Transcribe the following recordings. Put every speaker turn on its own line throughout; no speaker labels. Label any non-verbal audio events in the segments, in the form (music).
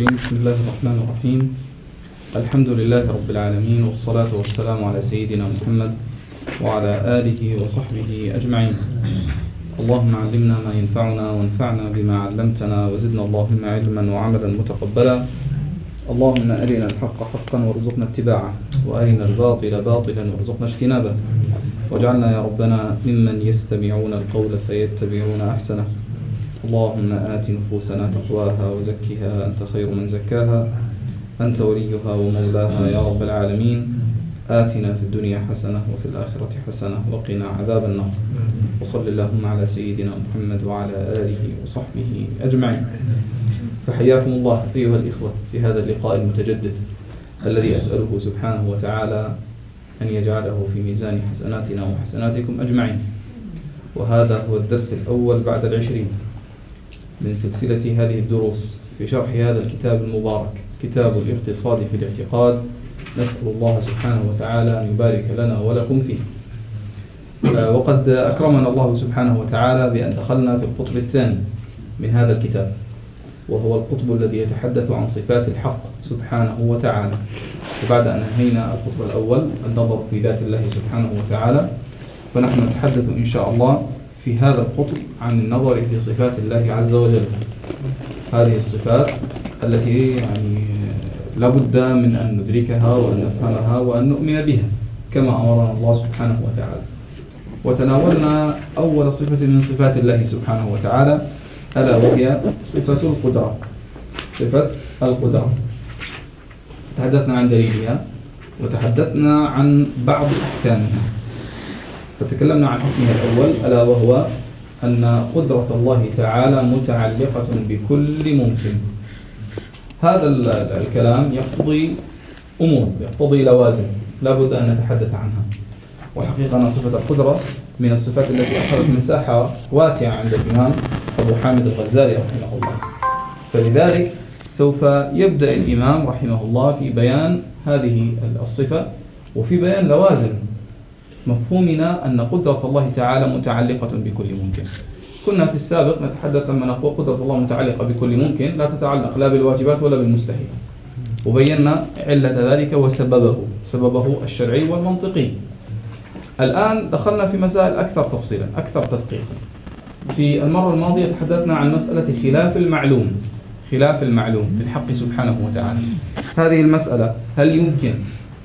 بسم الله الرحمن الرحيم. الحمد لله رب العالمين والصلاة والسلام على سيدنا محمد وعلى آله وصحبه أجمعين. اللهم علمنا ما ينفعنا وانفعنا بما علمتنا وزدنا اللهم علما وعملا متقبلا. اللهم أرنا الحق حقا وارزقنا اتباعه وأرنا الباطل باطلا وارزقنا اجتنابه. واجعلنا يا ربنا ممن يستمعون القول فيتبعون أحسنه. اللهم آت نفوسنا تقواها وزكها أنت خير من زكاها. أنت وليها ومولاها يا رب العالمين. آتنا في الدنيا حسنة وفي الآخرة حسنة وقنا عذاب النار. وصل اللهم على سيدنا محمد وعلى آله وصحبه أجمعين. فحياكم الله أيها الإخوة في هذا اللقاء المتجدد الذي أسأله سبحانه وتعالى أن يجعله في ميزان حسناتنا وحسناتكم أجمعين. وهذا هو الدرس الأول بعد العشرين. من سلسلة هذه الدروس في شرح هذا الكتاب المبارك كتاب الاقتصاد في الاعتقاد. نسأل الله سبحانه وتعالى أن يبارك لنا ولكم فيه. وقد أكرمنا الله سبحانه وتعالى بأن دخلنا في القطب الثاني من هذا الكتاب وهو القطب الذي يتحدث عن صفات الحق سبحانه وتعالى. وبعد أن انهينا القطب الأول النظر في ذات الله سبحانه وتعالى فنحن نتحدث إن شاء الله في هذا القطب عن النظر في صفات الله عز وجل. هذه الصفات التي يعني لابد من أن ندركها وأن نفهمها وأن نؤمن بها كما أمرنا الله سبحانه وتعالى. وتناولنا أول صفة من صفات الله سبحانه وتعالى ألا وهي صفة القدرة. صفة القدرة. تحدثنا عن دليلها وتحدثنا عن بعض أحكامها. فتكلمنا عن حكمها الأول ألا وهو أن قدرة الله تعالى متعلقة بكل ممكن. هذا الكلام يقتضي أمور يقتضي لوازم لا بد أن نتحدث عنها. وحقيقة أن صفة القدرة من الصفات التي أخذت مساحة واسعة عند الإمام أبو حامد الغزالي رحمه الله. فلذلك سوف يبدأ الإمام رحمه الله في بيان هذه الصفة وفي بيان لوازم مفهومنا أن قدرة الله تعالى متعلقة بكل ممكن. كنا في السابق نتحدث لما نقول قدرة الله متعلقة بكل ممكن لا تتعلق لا بالواجبات ولا بالمستحيلات. وبينا علة ذلك وسببه سببه الشرعي والمنطقي. الآن دخلنا في مسائل أكثر تفصيلا أكثر تدقيقا. في المرة الماضية تحدثنا عن مسألة خلاف المعلوم خلاف المعلوم بالحق سبحانه وتعالى. هذه المسألة هل يمكن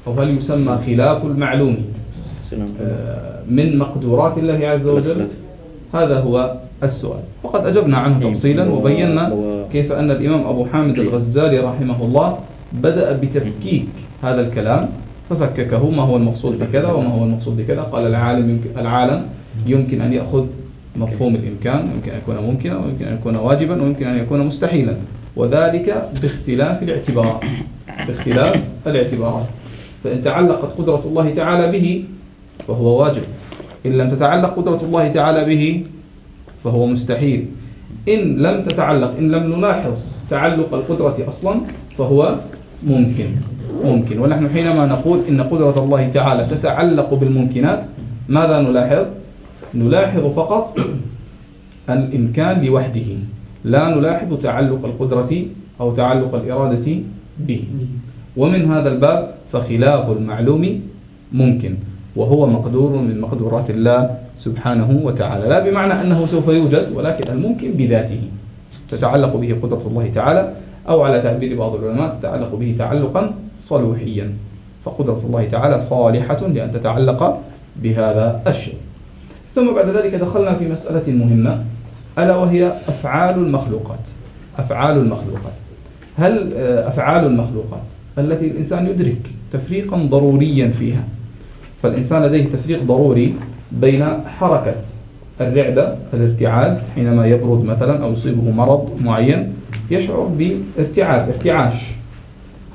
أو هل يسمى خلاف المعلوم؟ من مقدورات الله عز وجل. هذا هو السؤال. وقد أجبنا عنه تفصيلا وبينا كيف أن الإمام أبو حامد الغزالي رحمه الله بدأ بتفكيك هذا الكلام ففككه ما هو المقصود بكذا وما هو المقصود بكذا. قال العالم يمكن العالم يمكن أن يأخذ مفهوم الإمكان يمكن أن يكون ممكنا ويمكن أن يكون واجبا ويمكن أن يكون مستحيلا. وذلك باختلاف الاعتبارات باختلاف الاعتبارات. فإن تعلقت قدرة الله تعالى به فهو واجب. إن لم تتعلق قدرة الله تعالى به فهو مستحيل. إن لم تتعلق إن لم نلاحظ تعلق القدرة أصلا فهو ممكن ممكن. ونحن حينما نقول إن قدرة الله تعالى تتعلق بالممكنات ماذا نلاحظ؟ نلاحظ فقط الإمكان لوحده. لا نلاحظ تعلق القدرة أو تعلق الإرادة به. ومن هذا الباب فخلاف المعلوم ممكن. وهو مقدور من مقدورات الله سبحانه وتعالى. لا بمعنى أنه سوف يوجد ولكن الممكن بذاته. تتعلق به قدرة الله تعالى أو على تعبير بعض العلماء تتعلق به تعلقا صلوحيا. فقدرة الله تعالى صالحة لأن تتعلق بهذا الشيء. ثم بعد ذلك دخلنا في مسألة مهمة ألا وهي أفعال المخلوقات. أفعال المخلوقات. هل أفعال المخلوقات التي الإنسان يدرك تفريقا ضروريا فيها؟ فالإنسان لديه تفريق ضروري بين حركة الرعدة الارتعاد حينما يبرد مثلا أو يصيبه مرض معين يشعر بارتعاد ارتعاش.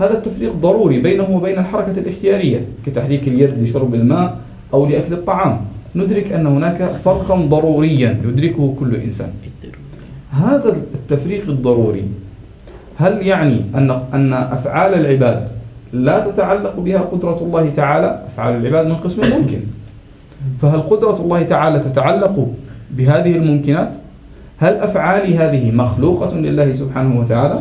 هذا التفريق ضروري بينه وبين الحركة الاختيارية كتحريك اليد لشرب الماء أو لأكل الطعام. ندرك أن هناك فرقا ضروريا يدركه كل إنسان. هذا التفريق الضروري هل يعني أن أن أفعال العباد لا تتعلق بها قدرة الله تعالى. أفعال العباد من قسم الممكن. فهل قدرة الله تعالى تتعلق بهذه الممكنات؟ هل أفعالي هذه مخلوقة لله سبحانه وتعالى؟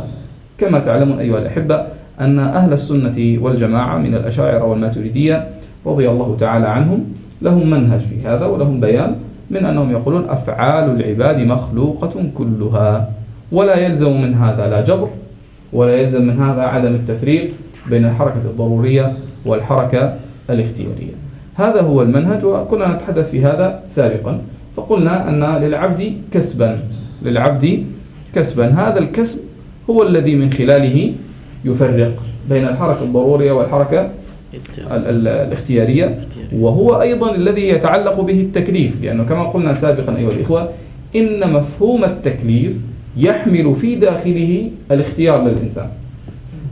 كما تعلمون أيها الأحبة أن أهل السنة والجماعة من الأشاعرة والماتريدية رضي الله تعالى عنهم لهم منهج في هذا ولهم بيان من أنهم يقولون أفعال العباد مخلوقة كلها. ولا يلزم من هذا لا جبر ولا يلزم من هذا عدم التفريق بين الحركة الضرورية والحركة الاختيارية. هذا هو المنهج وكنا نتحدث في هذا سابقا. فقلنا أن للعبد كسبا للعبد كسبا. هذا الكسب هو الذي من خلاله يفرق بين الحركة الضرورية والحركة الاختيارية. وهو أيضا الذي يتعلق به التكليف. لأنه كما قلنا سابقا أيها الإخوة إن مفهوم التكليف يحمل في داخله الاختيار للإنسان.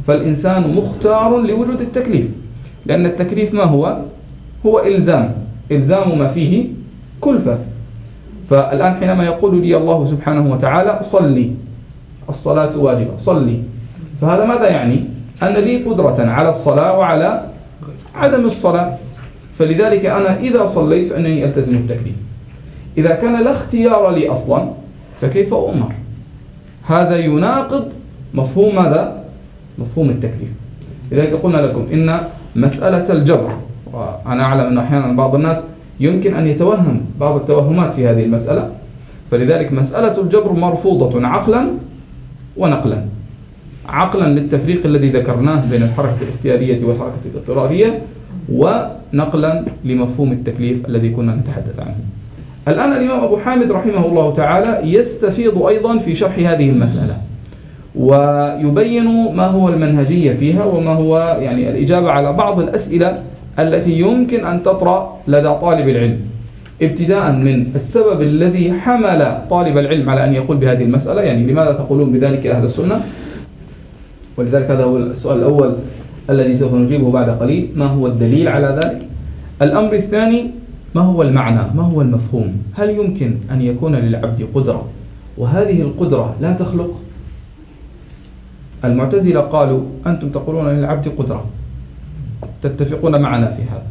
فالإنسان مختار لوجود التكليف لأن التكليف ما هو؟ هو إلزام. إلزام ما فيه كلفة. فالآن حينما يقول لي الله سبحانه وتعالى صلي الصلاة واجبة صلي. فهذا ماذا يعني؟ أن لي قدرة على الصلاة وعلى عدم الصلاة. فلذلك أنا إذا صليت فإنني ألتزم التكليف. إذا كان لا اختيار لي أصلا فكيف أؤمر؟ هذا يناقض مفهوم ماذا؟ مفهوم التكليف. لذلك قلنا لكم إن مسألة الجبر وأنا أعلم أن أحيانا بعض الناس يمكن أن يتوهم بعض التوهمات في هذه المسألة فلذلك مسألة الجبر مرفوضة عقلا ونقلا. عقلا للتفريق الذي ذكرناه بين الحركة الاختيارية والحركة الاضطرارية ونقلا لمفهوم التكليف الذي كنا نتحدث عنه. الآن الإمام أبو حامد رحمه الله تعالى يستفيض أيضا في شرح هذه المسألة. ويبين ما هو المنهجية فيها وما هو يعني الإجابة على بعض الأسئلة التي يمكن أن تطرأ لدى طالب العلم. ابتداء من السبب الذي حمل طالب العلم على أن يقول بهذه المسألة يعني لماذا تقولون بذلك أهل السنة؟ ولذلك هذا هو السؤال الأول الذي سوف نجيبه بعد قليل. ما هو الدليل على ذلك؟ الأمر الثاني ما هو المعنى؟ ما هو المفهوم؟ هل يمكن أن يكون للعبد قدرة؟ وهذه القدرة لا تخلق المعتزلة قالوا أنتم تقولون للعبد قدرة. تتفقون معنا في هذا.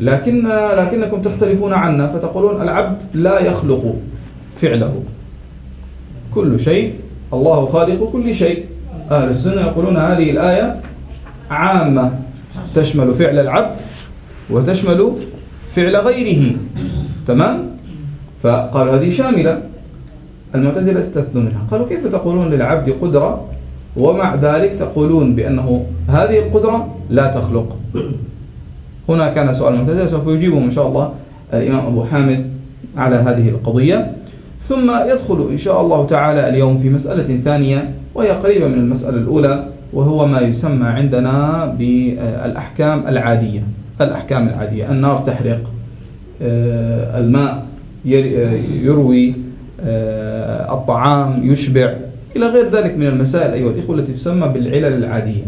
لكن لكنكم تختلفون عنا فتقولون العبد لا يخلق فعله. كل شيء الله خالق كل شيء. أهل السنة يقولون هذه الآية عامة. تشمل فعل العبد وتشمل فعل غيره. تمام؟ فقالوا هذه شاملة. المعتزلة استثنوا منها. قالوا كيف تقولون للعبد قدرة؟ ومع ذلك تقولون بأنه هذه القدرة لا تخلق. هنا كان سؤال المعتزلة سوف يجيبه إن شاء الله الإمام أبو حامد على هذه القضية. ثم يدخل إن شاء الله تعالى اليوم في مسألة ثانية وهي قريبة من المسألة الأولى وهو ما يسمى عندنا بالأحكام العادية. الأحكام العادية النار تحرق آه، الماء يروي آه، الطعام يشبع إلى غير ذلك من المسائل أيها الإخوة التي تسمى بالعلل العادية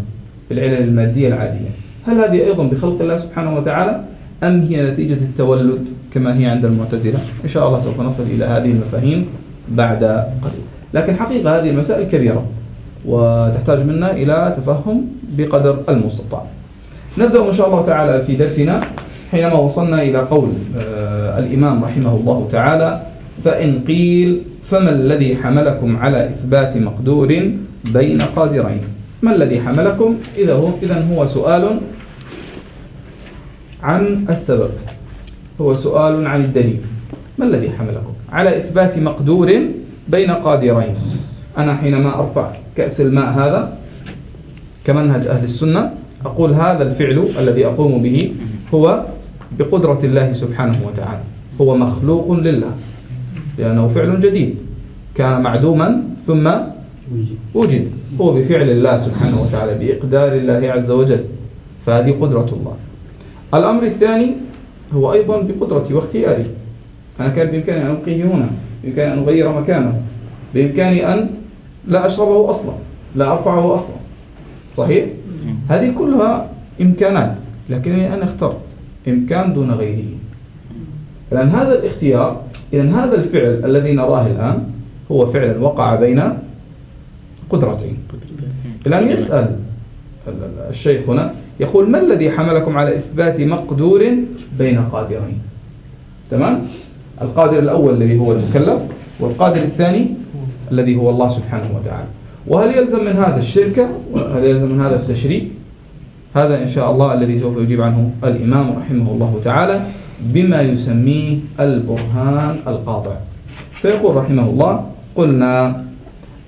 بالعلل المادية العادية. هل هذه أيضا بخلق الله سبحانه وتعالى أم هي نتيجة التولد كما هي عند المعتزلة؟ إن شاء الله سوف نصل إلى هذه المفاهيم بعد قليل. لكن حقيقة هذه المسائل كبيرة وتحتاج منا إلى تفهم بقدر المستطاع. نبدأ إن شاء الله تعالى في درسنا. حينما وصلنا إلى قول آه، الإمام رحمه الله تعالى فإن قيل فما الذي حملكم على إثبات مقدور بين قادرين؟ ما الذي حملكم؟ إذا هو, إذا هو سؤال عن السبب. هو سؤال عن الدليل. ما الذي حملكم؟ على إثبات مقدور بين قادرين. أنا حينما أرفع كأس الماء هذا كمنهج أهل السنة أقول هذا الفعل الذي أقوم به هو بقدرة الله سبحانه وتعالى. هو مخلوق لله. لأنه فعل جديد. كان معدوما ثم وجد. هو بفعل الله سبحانه وتعالى بإقدار الله عز وجل. فهذه قدرة الله. الأمر الثاني هو أيضا بقدرتي واختياري أنا كان بإمكاني أن ألقيه هنا بإمكاني أن أغير مكانه بإمكاني أن لا أشربه أصلا لا أرفعه أصلا. صحيح؟ هذه كلها إمكانات لكنني أنا اخترت إمكان دون غيره. لأن هذا الاختيار إذا هذا الفعل الذي نراه الآن هو فعل وقع بين قدرتين. الآن يسأل الشيخ هنا يقول ما الذي حملكم على إثبات مقدور بين قادرين؟ تمام؟ القادر الأول الذي هو المكلف والقادر الثاني الذي هو الله سبحانه وتعالى. وهل يلزم من هذا الشركة وهل يلزم من هذا التشريك؟ هذا إن شاء الله الذي سوف يجيب عنه الإمام رحمه الله تعالى. بما يسميه البرهان القاطع. فيقول رحمه الله قلنا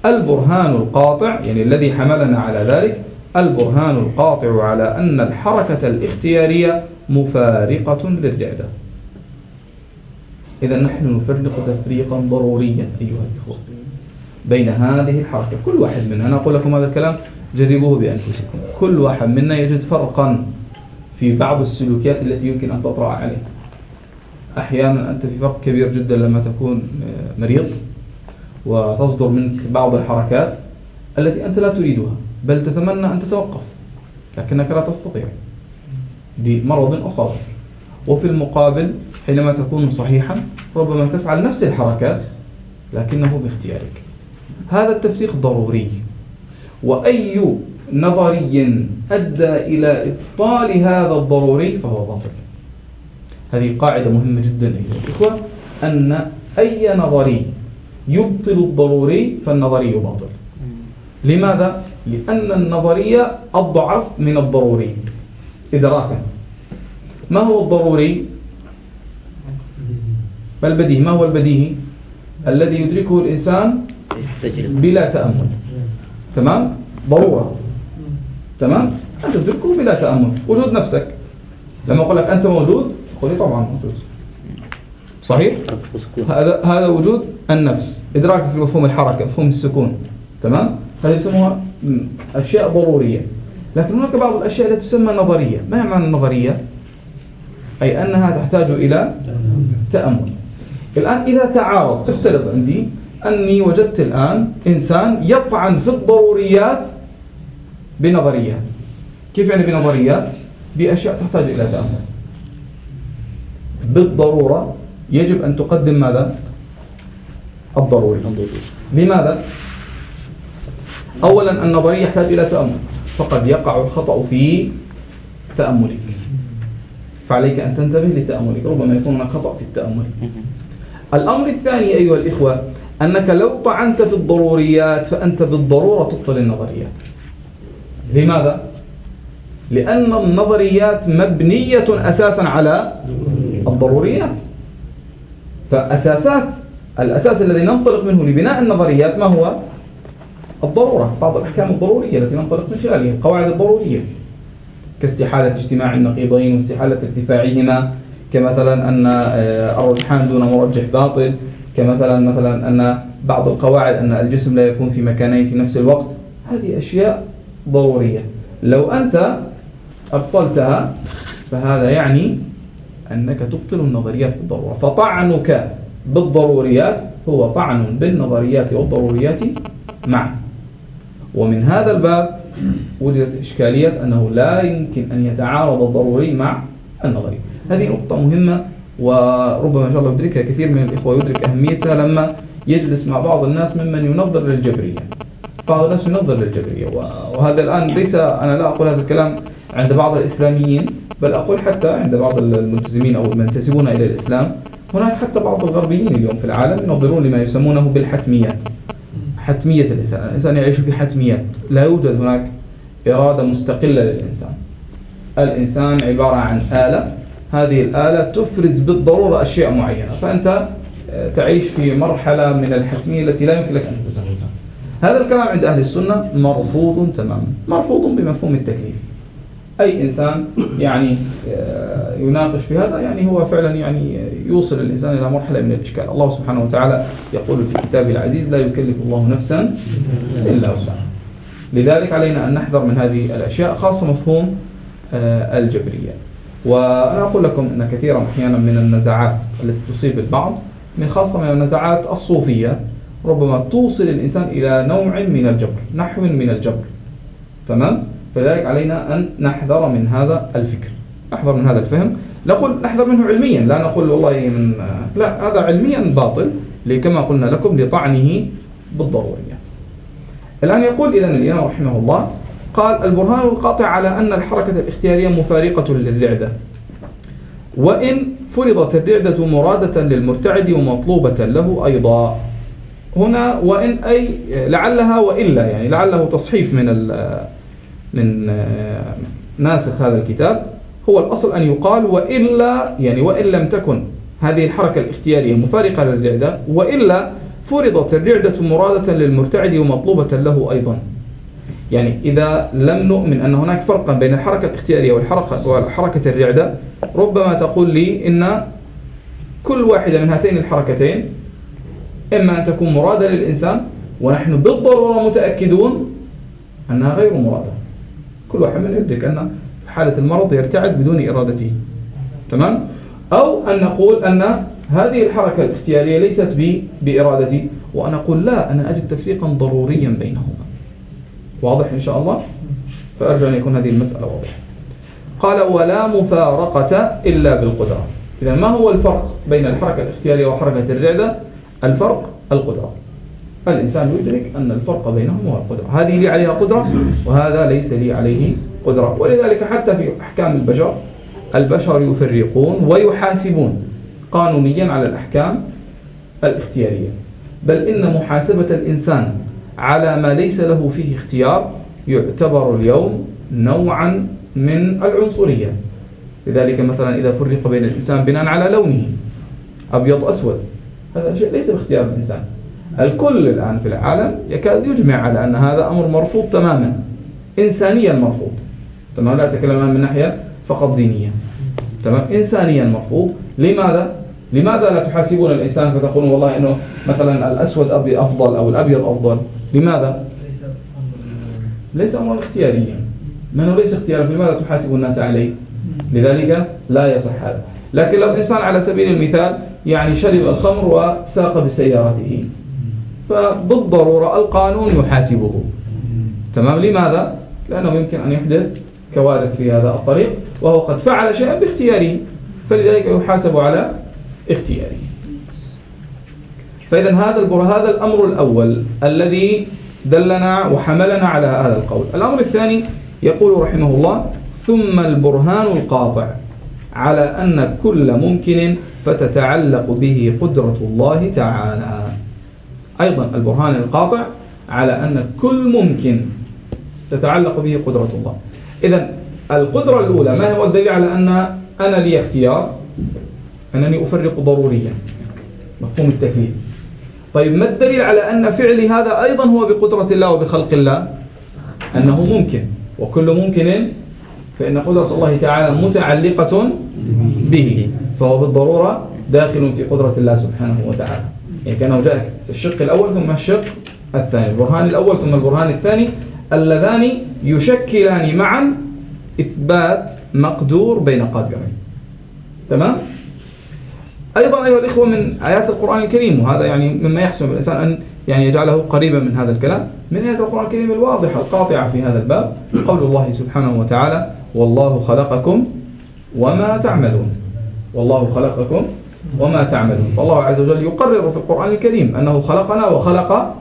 البرهان القاطع يعني الذي حملنا على ذلك البرهان القاطع على أن الحركة الاختيارية مفارقة للرعدة إذا نحن نفرق تفريقا ضروريا أيها الإخوة بين هذه الحركة. كل واحد منا أنا أقول لكم هذا الكلام جربوه بأنفسكم. كل واحد منا يجد فرقا في بعض السلوكيات التي يمكن أن تطرأ عليه. أحيانا أنت في فرق كبير جدا لما تكون مريض وتصدر منك بعض الحركات التي أنت لا تريدها بل تتمنى أن تتوقف لكنك لا تستطيع لمرض أصابك وفي المقابل حينما تكون صحيحا ربما تفعل نفس الحركات لكنه باختيارك. هذا التفريق ضروري. وأي نظري أدى إلى إبطال هذا الضروري فهو باطل. هذه قاعدة مهمة جدا أيها الإخوة أن أي نظري يبطل الضروري فالنظري باطل لماذا؟ لأن النظرية أضعف من الضروري إدراكا ما هو الضروري؟ ما البديهي؟ ما هو البديهي؟ الذي يدركه الإنسان بلا تأمل تمام؟ ضرورة تمام؟ أنت تدركه بلا تأمل وجود نفسك لما أقول لك أنت موجود قولي طبعا موجود صحيح؟ هذا هذا وجود النفس إدراك في مفهوم الحركة مفهوم السكون تمام؟ هذه يسموها أشياء ضرورية لكن هناك بعض الأشياء التي تسمى نظرية ما معنى النظرية؟ أي أنها تحتاج إلى تأمل الآن إذا تعارض افترض عندي أني وجدت الآن إنسان يطعن في الضروريات بنظريات كيف يعني بنظريات؟ بأشياء تحتاج إلى تأمل بالضرورة يجب أن تقدم ماذا؟ الضروري لماذا؟ أولا النظرية يحتاج إلى تأمل فقد يقع الخطأ في تأملك فعليك أن تنتبه لتأملك ربما يكون هناك خطأ في التأمل الأمر الثاني أيها الإخوة أنك لو طعنت في الضروريات فأنت بالضرورة تبطل النظريات لماذا؟ لأن النظريات مبنية أساسا على الضروريات. فأساسات الأساس الذي ننطلق منه لبناء النظريات ما هو؟ الضرورة بعض الأحكام الضرورية التي ننطلق من خلالها القواعد الضرورية. كاستحالة اجتماع النقيضين واستحالة ارتفاعهما كمثلا أن آه، الرجحان دون مرجح باطل كمثلا مثلا أن بعض القواعد أن الجسم لا يكون في مكانين في نفس الوقت. هذه أشياء ضرورية. لو أنت أبطلتها فهذا يعني أنك تبطل النظريات بالضرورة. فطعنك بالضروريات هو طعن بالنظريات والضروريات معا. ومن هذا الباب وجدت إشكالية أنه لا يمكن أن يتعارض الضروري مع النظري. هذه نقطة مهمة وربما إن شاء الله يدركها كثير من الإخوة يدرك أهميتها لما يجلس مع بعض الناس ممن ينظر للجبرية. بعض الناس ينظر للجبرية. وهذا الآن ليس أنا لا أقول هذا الكلام عند بعض الإسلاميين بل أقول حتى عند بعض الملتزمين أو المنتسبون إلى الإسلام هناك حتى بعض الغربيين اليوم في العالم ينظرون لما يسمونه بالحتميات حتمية الإنسان الإنسان يعيش في حتميات لا يوجد هناك إرادة مستقلة للإنسان. الإنسان عبارة عن آلة هذه الآلة تفرز بالضرورة أشياء معينة فأنت آه، تعيش في مرحلة من الحتمية التي لا يمكن لك أن تتجاوزها هذا الكلام عند أهل السنة مرفوض تماما مرفوض بمفهوم التكليف. أي إنسان يعني آه، يناقش في هذا يعني هو فعلا يعني يوصل الإنسان إلى مرحلة من الإشكال. الله سبحانه وتعالى يقول في كتابه العزيز لا يكلف الله نفسا إلا وسعها. لذلك علينا أن نحذر من هذه الأشياء خاصة مفهوم آه، الجبرية. وأنا أقول لكم أن كثيرا أحيانا من النزاعات التي تصيب البعض من خاصة من النزاعات الصوفية ربما توصل الإنسان إلى نوع من الجبر نحو من الجبر. تمام؟ فذلك علينا أن نحذر من هذا الفكر نحذر من هذا الفهم. نقول نحذر منه علميا لا نقول والله من لا هذا علميا باطل كما قلنا لكم لطعنه بالضروريات. الآن يقول إذا الإمام رحمه الله قال البرهان القاطع على أن الحركة الاختيارية مفارقة للرعدة. وإن فرضت الرعدة مرادة للمرتعد ومطلوبة له أيضا. هنا وإن أي لعلها وإلا يعني لعله تصحيف من من ناسخ هذا الكتاب هو الأصل أن يقال وإلا يعني وإن لم تكن هذه الحركة الاختيارية مفارقة للرعدة وإلا فرضت الرعدة مرادة للمرتعد ومطلوبة له أيضا. يعني إذا لم نؤمن أن هناك فرقا بين الحركة الاختيارية والحركة, والحركة الرعدة ربما تقول لي إن كل واحدة من هاتين الحركتين إما أن تكون مرادة للإنسان ونحن بالضرورة متأكدون أنها غير مرادة. كل واحد من يدرك أن حالة المرض يرتعد بدون إرادته. تمام؟ أو أن نقول أن هذه الحركة الاختيارية ليست بإرادتي وأنا أقول لا أنا أجد تفريقا ضروريا بينهما. واضح إن شاء الله؟ فأرجو أن يكون هذه المسألة واضحة. قال ولا مفارقة إلا بالقدرة. إذا ما هو الفرق بين الحركة الاختيارية وحركة الرعدة؟ الفرق القدرة. الإنسان يدرك أن الفرق بينهم هو القدرة. هذه لي عليها قدرة وهذا ليس لي عليه قدرة. ولذلك حتى في أحكام البشر البشر يفرقون ويحاسبون قانونيا على الأحكام الاختيارية. بل إن محاسبة الإنسان على ما ليس له فيه اختيار يعتبر اليوم نوعا من العنصرية. لذلك مثلا إذا فرق بين الإنسان بناء على لونه أبيض أسود هذا شيء ليس باختيار الإنسان. الكل الآن في العالم يكاد يجمع على أن هذا أمر مرفوض تماما إنسانيا مرفوض. تمام؟ لا أتكلم من ناحية فقط دينية. تمام؟ إنسانيا مرفوض. لماذا؟ لماذا لا تحاسبون الإنسان فتقولون والله إنه مثلا الأسود أبي أفضل أو الأبيض أفضل؟ لماذا؟ ليس أمرا اختياريا. منه ليس اختيارا لماذا تحاسب الناس عليه؟ لذلك لا يصح هذا. لكن لو إنسان على سبيل المثال يعني شرب الخمر وساق بسيارته فبالضرورة القانون يحاسبه. تمام؟ لماذا؟ لأنه يمكن أن يحدث كوارث في هذا الطريق وهو قد فعل شيئا باختياره فلذلك يحاسب على اختياره. فإذا هذا هذا الأمر الأول الذي دلنا وحملنا على هذا القول. الأمر الثاني يقول رحمه الله ثم البرهان القاطع على أن كل ممكن فتتعلق به قدرة الله تعالى. أيضا البرهان القاطع على أن كل ممكن تتعلق به قدرة الله. إذا القدرة الأولى ما هو الدليل على أن أنا لي اختيار؟ أنني أفرق ضروريا. مفهوم التكليف طيب ما الدليل على أن فعلي هذا أيضا هو بقدرة الله وبخلق الله؟ أنه ممكن. وكل ممكن فإن قدرة الله تعالى متعلقة به فهو بالضرورة داخل في قدرة الله سبحانه وتعالى. يعني كأنه جاء الشق الأول ثم الشق الثاني. البرهان الأول ثم البرهان الثاني اللذان يشكلان معا إثبات مقدور بين قادرين تمام؟ أيضا أيها الإخوة من آيات القرآن الكريم وهذا يعني مما يحسن الإنسان أن يعني يجعله قريبا من هذا الكلام. من آيات القرآن الكريم الواضحة القاطعة في هذا الباب قول الله سبحانه وتعالى والله خلقكم وما تعملون. والله خلقكم وما تعملون. فالله عز وجل يقرر في القرآن الكريم أنه خلقنا وخلق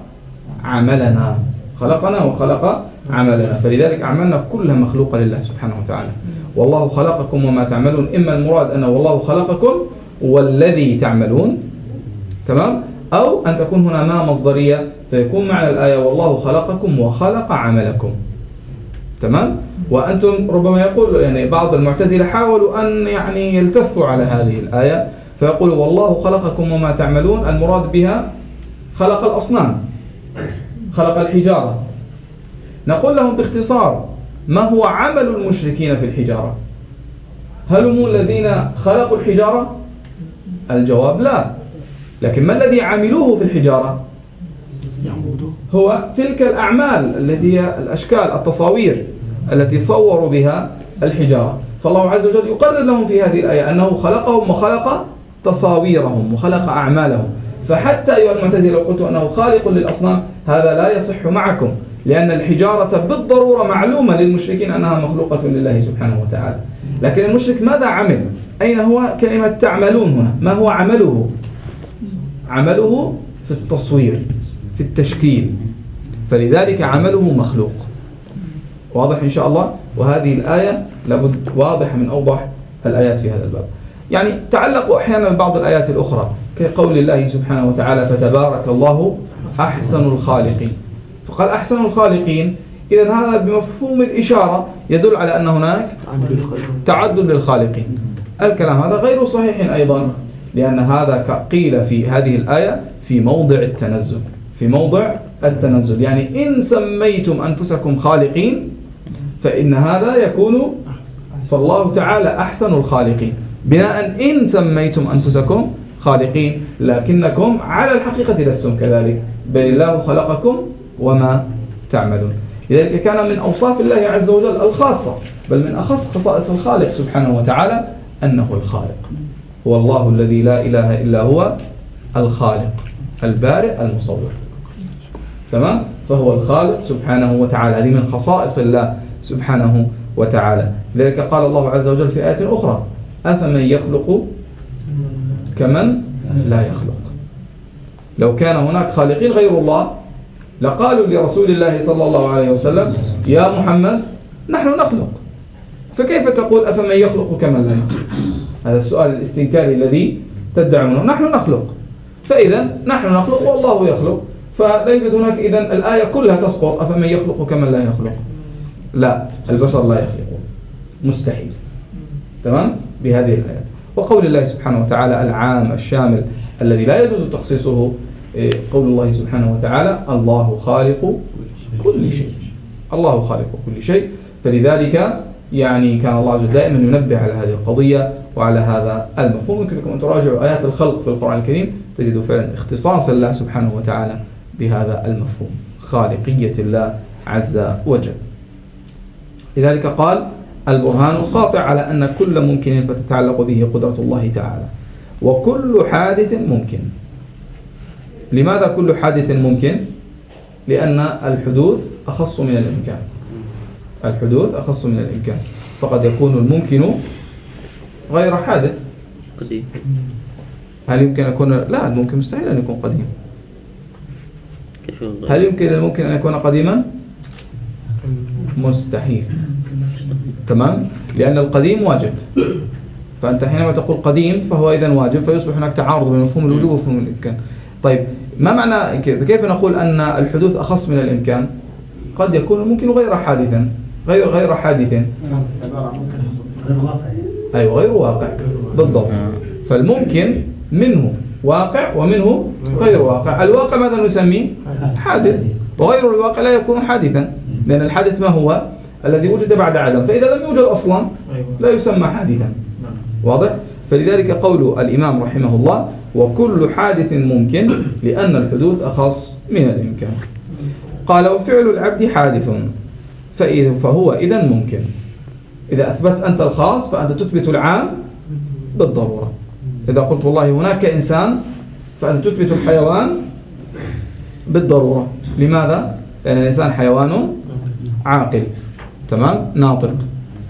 عملنا. خلقنا وخلق عملنا. فلذلك أعمالنا كلها مخلوقة لله سبحانه وتعالى. والله خلقكم وما تعملون. إما المراد أنه والله خلقكم والذي تعملون. تمام؟ أو أن تكون هنا ما مصدرية. فيكون معنى الآية والله خلقكم وخلق عملكم. تمام؟ وأنتم ربما يقول يعني بعض المعتزلة حاولوا أن يعني يلتفوا على هذه الآية. فيقول والله خلقكم وما تعملون المراد بها خلق الأصنام خلق الحجارة. نقول لهم باختصار ما هو عمل المشركين في الحجارة؟ هل هم الذين خلقوا الحجارة؟ الجواب لا. لكن ما الذي عملوه في الحجارة؟ هو تلك الأعمال التي هي الأشكال التصاوير التي صوروا بها الحجارة. فالله عز وجل يقرر لهم في هذه الآية أنه خلقهم وخلق تصاويرهم وخلق أعمالهم. فحتى أيها المعتزلة لو قلت أنه خالق للأصنام هذا لا يصح معكم لأن الحجارة بالضرورة معلومة للمشركين أنها مخلوقة لله سبحانه وتعالى. لكن المشرك ماذا عمل؟ أين هو كلمة تعملون هنا؟ ما هو عمله؟ عمله في التصوير في التشكيل. فلذلك عمله مخلوق. واضح إن شاء الله؟ وهذه الآية لابد واضحة من أوضح الآيات في هذا الباب. يعني تعلقوا أحيانا ببعض الآيات الأخرى كقول الله سبحانه وتعالى فتبارك الله أحسن الخالقين. فقال أحسن الخالقين. إذا هذا بمفهوم الإشارة يدل على أن هناك تعدد للخالقين. الكلام هذا غير صحيح أيضا لأن هذا قيل في هذه الآية في موضع التنزل في موضع التنزل يعني إن سميتم أنفسكم خالقين فإن هذا يكون فالله تعالى أحسن الخالقين. بناء إن سميتم أنفسكم خالقين لكنكم على الحقيقة لستم كذلك. بل الله خلقكم وما تعملون. لذلك كان من أوصاف الله عز وجل الخاصة بل من أخص خصائص الخالق سبحانه وتعالى أنه الخالق. هو الله الذي لا إله إلا هو الخالق البارئ المصور. تمام؟ فهو الخالق سبحانه وتعالى هذه من خصائص الله سبحانه وتعالى. لذلك قال الله عز وجل في آية أخرى أفمن يخلق كمن لا يخلق. لو كان هناك خالقين غير الله لقالوا لرسول الله صلى الله عليه وسلم يا محمد نحن نخلق. فكيف تقول أفمن يخلق كمن لا يخلق؟ هذا السؤال الاستنكاري الذي تدعونه نحن نخلق. فإذا نحن نخلق والله يخلق. فلا يوجد هناك إذن الآية كلها تسقط. أفمن يخلق كمن لا يخلق؟ لا البشر لا يخلقون. مستحيل. تمام؟ بهذه الآيات. وقول الله سبحانه وتعالى العام الشامل الذي لا يجوز تخصيصه إيه، قول الله سبحانه وتعالى الله خالق كل شيء. الله خالق كل شيء. فلذلك يعني كان الله عز وجل دائما ينبه على هذه القضية وعلى هذا المفهوم. يمكن لكم أن تراجعوا آيات الخلق في القرآن الكريم. تجدوا فعلا اختصاص الله سبحانه وتعالى بهذا المفهوم. خالقية الله عز وجل. لذلك قال البرهان القاطع على أن كل ممكن فتتعلق به قدرة الله تعالى. وكل حادث ممكن. لماذا كل حادث ممكن؟ لأن الحدوث أخص من الإمكان. الحدوث أخص من الإمكان. فقد يكون الممكن غير حادث. قديم. هل يمكن أن يكون لا الممكن مستحيل أن يكون قديم. هل يمكن الممكن أن يكون قديما؟ مستحيل. تمام؟ لأن القديم واجب. فأنت حينما تقول قديم فهو إذا واجب فيصبح هناك تعارض بين مفهوم الوجوب ومفهوم الإمكان. طيب ما معنى كيف نقول أن الحدوث أخص من الإمكان؟ قد يكون ممكن غير حادثا غير غير حادث أيوة غير واقع. بالضبط. فالممكن منه واقع ومنه غير واقع. الواقع ماذا نسميه؟ حادث. وغير الواقع لا يكون حادثا. لأن الحادث ما هو؟ الذي وجد بعد عدم. فإذا لم يوجد أصلا لا يسمى حادثا. واضح؟ فلذلك قول الإمام رحمه الله وكل حادث ممكن لأن الحدوث أخص من الإمكان. قال وفعل العبد حادث فهو إذا ممكن. إذا أثبت أنت الخاص فأنت تثبت العام بالضرورة. إذا قلت والله هناك إنسان فأنت تثبت الحيوان بالضرورة. لماذا؟ لأن الإنسان حيوان عاقل. تمام؟ ناطق.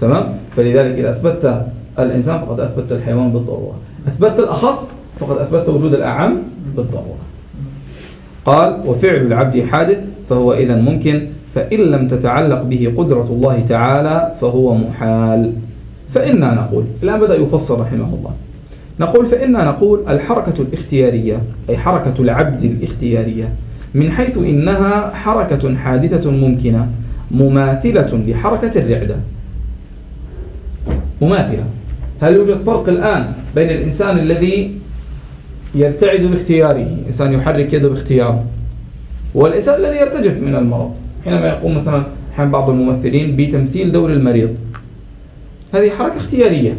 تمام؟ فلذلك إذا أثبت الإنسان فقد أثبت الحيوان بالضرورة. أثبت الأخص فقد أثبت وجود الأعم بالضرورة. قال وفعل العبد حادث فهو إذا ممكن فإن لم تتعلق به قدرة الله تعالى فهو محال. فإنا نقول الآن بدأ يفسر رحمه الله. نقول فإنا نقول الحركة الاختيارية أي حركة العبد الاختيارية من حيث إنها حركة حادثة ممكنة مماثلة لحركة الرعدة. مماثلة. هل يوجد فرق الآن بين الإنسان الذي يرتعد باختياره؟ إنسان يحرك يده باختياره. والإنسان الذي يرتجف من المرض. حينما يقوم مثلا حين بعض الممثلين بتمثيل دور المريض. هذه حركة اختيارية.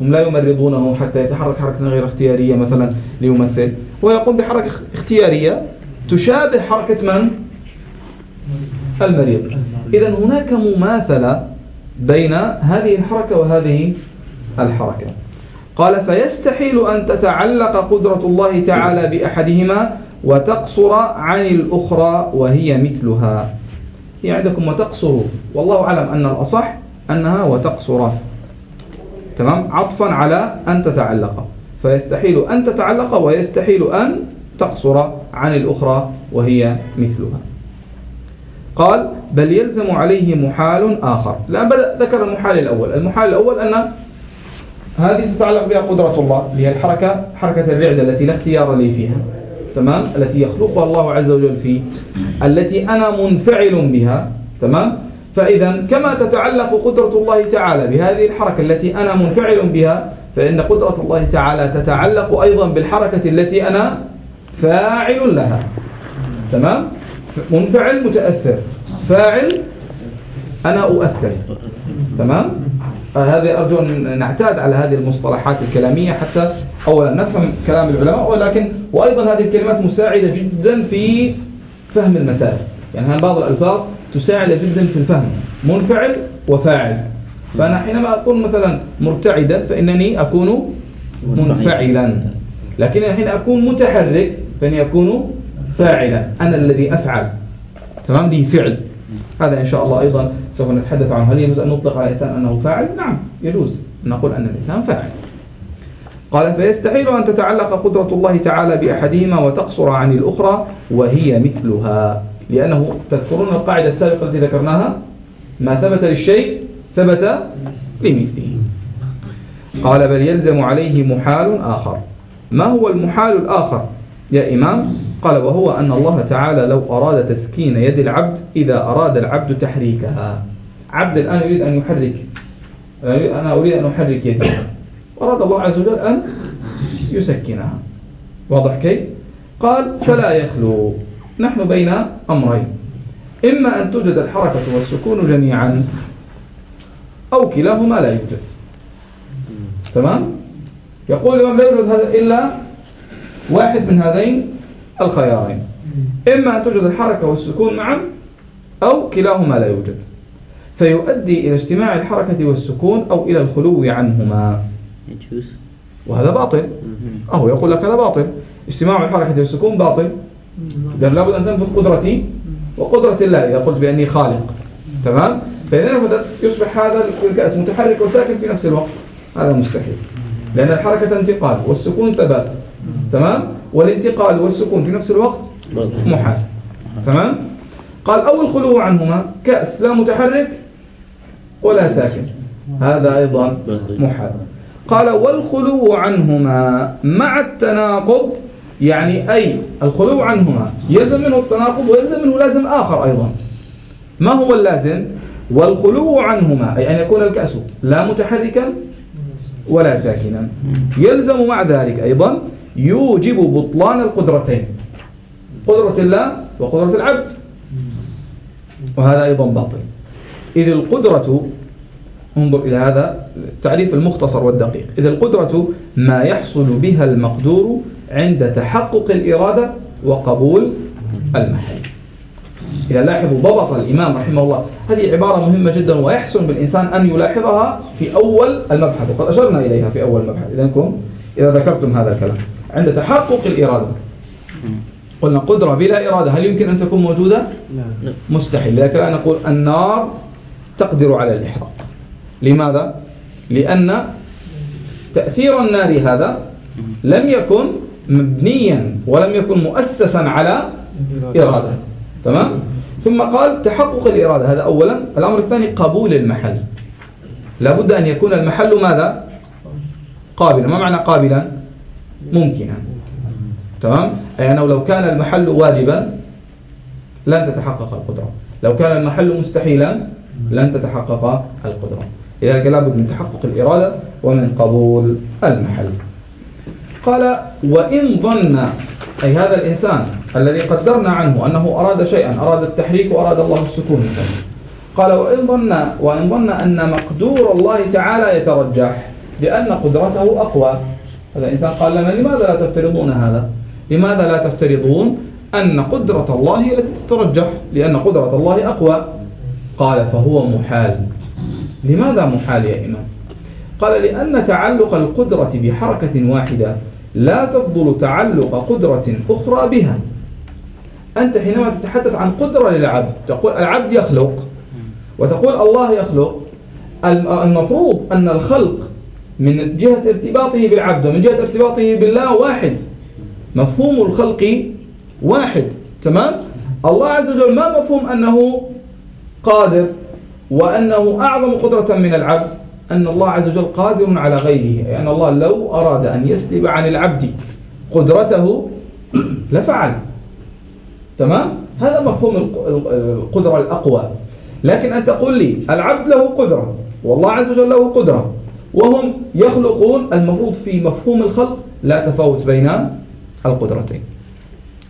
هم لا يمرضونه حتى يتحرك حركة غير اختيارية مثلا ليمثل. هو يقوم بحركة اختيارية تشابه حركة من؟ المريض. إذا هناك مماثلة بين هذه الحركة وهذه الحركة. قال فيستحيل أن تتعلق قدرة الله تعالى بأحدهما وتقصر عن الأخرى وهي مثلها. هي عندكم وتقصر. والله أعلم أن الأصح أنها وتقصر. تمام؟ عطفا على أن تتعلق. فيستحيل أن تتعلق ويستحيل أن تقصر عن الأخرى وهي مثلها. قال بل يلزم عليه محال آخر. لا بل ذكر المحال الأول. المحال الأول أن هذه تتعلق بها قدرة الله اللي هي الحركة حركة الرعدة التي لا اختيار لي فيها تمام؟ التي يخلقها الله عز وجل فيه التي أنا منفعل بها تمام؟ فإذا كما تتعلق قدرة الله تعالى بهذه الحركة التي أنا منفعل بها فإن قدرة الله تعالى تتعلق أيضا بالحركة التي أنا فاعل لها تمام؟ منفعل متأثر. فاعل أنا أؤثر. تمام؟ هذه أرجو أن نعتاد على هذه المصطلحات الكلامية حتى أولا نفهم كلام العلماء ولكن وأيضا هذه الكلمات مساعدة جدا في فهم المسائل. يعني بعض الألفاظ تساعد جدا في الفهم؟ منفعل وفاعل. فأنا حينما أكون مثلا مرتعدا فإنني أكون منفعلا. لكن حين أكون متحرك فإني أكون فاعلا أنا الذي أفعل. تمام؟ دي فعل. هذا إن شاء الله أيضا سوف نتحدث عنه. هل يجوز أن نطلق على الإنسان أنه فاعل؟ نعم يجوز. نقول أن الإنسان فاعل. قال فيستحيل أن تتعلق قدرة الله تعالى بأحدهما وتقصر عن الأخرى وهي مثلها. لأنه تذكرون القاعدة السابقة التي ذكرناها؟ ما ثبت للشيء ثبت لمثله. قال بل يلزم عليه محال آخر. ما هو المحال الآخر يا إمام؟ قال وهو أن الله تعالى لو أراد تسكين يد العبد إذا أراد العبد تحريكها. عبد الآن يريد أن يحرك. أنا أريد أن أحرك يدي أراد الله عز وجل أن يسكنها. واضح كيف؟ قال فلا يخلو. نحن بين أمرين. إما أن توجد الحركة والسكون جميعا أو كلاهما لا يوجد. تمام؟ يقول الإمام لا يوجد هذا إلا واحد من هذين الخيارين إما أن توجد الحركة والسكون معا أو كلاهما لا يوجد. فيؤدي إلى اجتماع الحركة والسكون أو إلى الخلو عنهما. وهذا باطل. أهو يقول لك هذا باطل. اجتماع الحركة والسكون باطل. لأن لابد أن تنفذ قدرتي وقدرة الله. إذا قلت بأني خالق. تمام؟ فإذا يصبح هذا الكأس متحرك وساكن في نفس الوقت. هذا مستحيل. لأن الحركة انتقال والسكون ثبات. تمام؟ والانتقال والسكون في نفس الوقت محال. تمام؟ قال أو الخلو عنهما كأس لا متحرك ولا ساكن. هذا أيضا محال. قال والخلو عنهما مع التناقض يعني أي الخلو عنهما يلزم منه التناقض ويلزم منه لازم آخر أيضا. ما هو اللازم؟ والخلو عنهما أي أن يكون الكأس لا متحركا ولا ساكنا. يلزم مع ذلك أيضا يوجب بطلان القدرتين. قدرة الله وقدرة العبد. وهذا أيضا باطل. إذ القدرة انظر إلى هذا التعريف المختصر والدقيق. إذا القدرة ما يحصل بها المقدور عند تحقق الإرادة وقبول المحل. إذا لاحظوا ضبط الإمام رحمه الله. هذه عبارة مهمة جدا ويحسن بالإنسان أن يلاحظها في أول المبحث. وقد أشرنا إليها في أول المبحث. إذنكم إذا ذكرتم هذا الكلام. عند تحقق الإرادة قلنا قدرة بلا إرادة هل يمكن أن تكون موجودة؟ لا مستحيل لذلك لا نقول النار تقدر على الإحراق لماذا؟ لأن تأثير النار هذا لم يكن مبنيا ولم يكن مؤسسا على إرادة تمام؟ ثم قال تحقق الإرادة هذا أولا الأمر الثاني قبول المحل لابد أن يكون المحل ماذا؟ قابلا ما معنى قابلا؟ ممكنا. تمام؟ أي أنه لو كان المحل واجبا لن تتحقق القدرة. لو كان المحل مستحيلا لن تتحقق القدرة. إذا لابد من تحقق الإرادة ومن قبول المحل. قال وإن ظن أي هذا الإنسان الذي قدرنا عنه أنه أراد شيئا أراد التحريك وأراد الله السكون قال وإن ظن, وإن ظن أن مقدور الله تعالى يترجح لأن قدرته أقوى. هذا الإنسان قال لنا لماذا لا تفترضون هذا؟ لماذا لا تفترضون أن قدرة الله هي التي تترجح؟ لأن قدرة الله أقوى. قال فهو محال. لماذا محال يا إمام؟ قال لأن تعلق القدرة بحركة واحدة لا تفضل تعلق قدرة أخرى بها. أنت حينما تتحدث عن قدرة للعبد تقول العبد يخلق وتقول الله يخلق. المفروض أن الخلق من جهة ارتباطه بالعبد ومن جهة ارتباطه بالله واحد. مفهوم الخلق واحد. تمام؟ الله عز وجل ما مفهوم أنه قادر وأنه أعظم قدرة من العبد؟ أن الله عز وجل قادر على غيره. أي أن الله لو أراد أن يسلب عن العبد قدرته (coughs) لفعل. تمام؟ هذا مفهوم القدرة الأقوى. لكن أن تقول لي العبد له قدرة والله عز وجل له قدرة وهم يخلقون المفروض في مفهوم الخلق لا تفاوت بين القدرتين.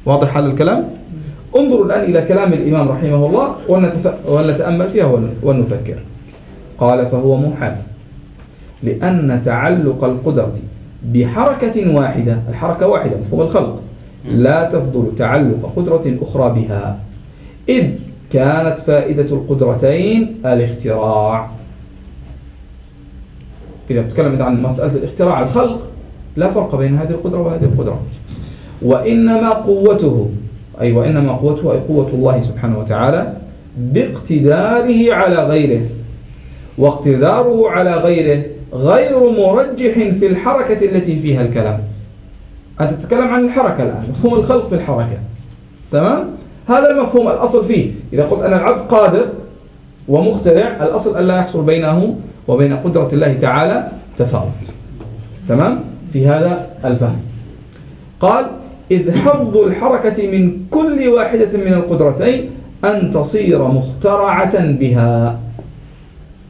واضح هذا الكلام؟ انظروا الآن إلى كلام الإمام رحمه الله ونتأمل فيها ونفكر. قال فهو محال. لأن تعلق القدرة بحركة واحدة الحركة واحدة مفهوم الخلق لا تفضل تعلق قدرة أخرى بها. إذ كانت فائدة القدرتين الاختراع. إذا تكلمت عن مسألة الاختراع الخلق لا فرق بين هذه القدرة وهذه القدرة. وإنما قوته أي وإنما قوته أي قوة الله سبحانه وتعالى باقتداره على غيره. واقتداره على غيره غير مرجح في الحركة التي فيها الكلام. أنت تتكلم عن الحركة الآن مفهوم الخلق في الحركة. تمام؟ هذا المفهوم الأصل فيه. إذا قلت أن العبد قادر ومخترع الأصل أن لا يحصل بينه وبين قدرة الله تعالى تفاوت. تمام؟ في هذا الفهم. قال إذ حظ الحركة من كل واحدة من القدرتين أن تصير مخترعة بها.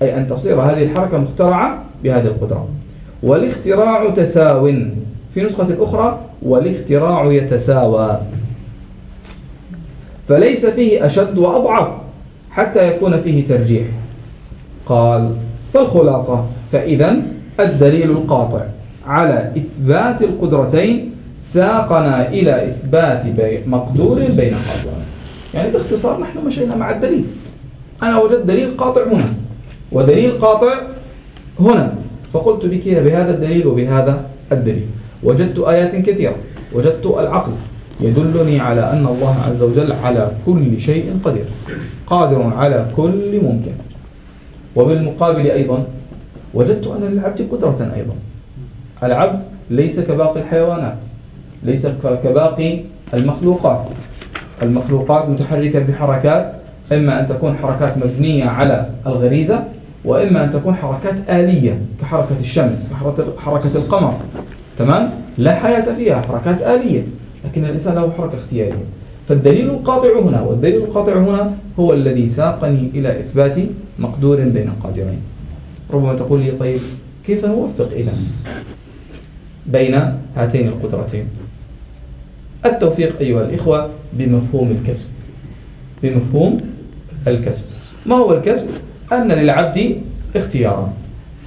أي أن تصير هذه الحركة مخترعة بهذه القدرة. والاختراع تساو. في نسخة أخرى والاختراع يتساوى. فليس فيه أشد وأضعف حتى يكون فيه ترجيح. قال فالخلاصة فإذا الدليل القاطع. على إثبات القدرتين ساقنا إلى إثبات مقدور بين قدرين يعني باختصار نحن مشينا مع الدليل. أنا وجدت دليل قاطع هنا. ودليل قاطع هنا. فقلت بك بهذا الدليل وبهذا الدليل. وجدت آيات كثيرة. وجدت العقل يدلني على أن الله عز وجل على كل شيء قدير. قادر على كل ممكن. وبالمقابل أيضا وجدت أن للعبد قدرة أيضا. العبد ليس كباقي الحيوانات ليس كباقي المخلوقات. المخلوقات متحركة بحركات إما أن تكون حركات مبنية على الغريزة وإما أن تكون حركات آلية كحركة الشمس كحركة القمر. تمام؟ لا حياة فيها حركات آلية. لكن الإنسان له حركة اختيارية. فالدليل القاطع هنا والدليل القاطع هنا هو الذي ساقني إلى إثبات مقدور بين قادرين ربما تقول لي طيب كيف نوفق إذا بين هاتين القدرتين؟ التوفيق أيها الإخوة بمفهوم الكسب بمفهوم الكسب. ما هو الكسب؟ أن للعبد اختيارا.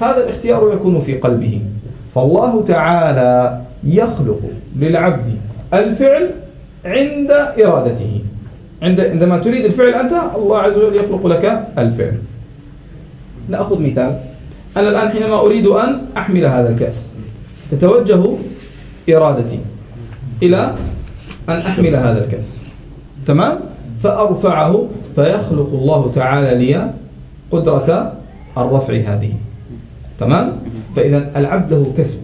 هذا الاختيار يكون في قلبه. فالله تعالى يخلق للعبد الفعل عند إرادته. عند عندما تريد الفعل أنت الله عز وجل يخلق لك الفعل. نأخذ مثال. أنا الآن حينما أريد أن أحمل هذا الكأس تتوجه إرادتي إلى أن أحمل هذا الكأس. تمام؟ فأرفعه فيخلق الله تعالى لي قدرة الرفع هذه. تمام؟ فإذا العبد له كسب.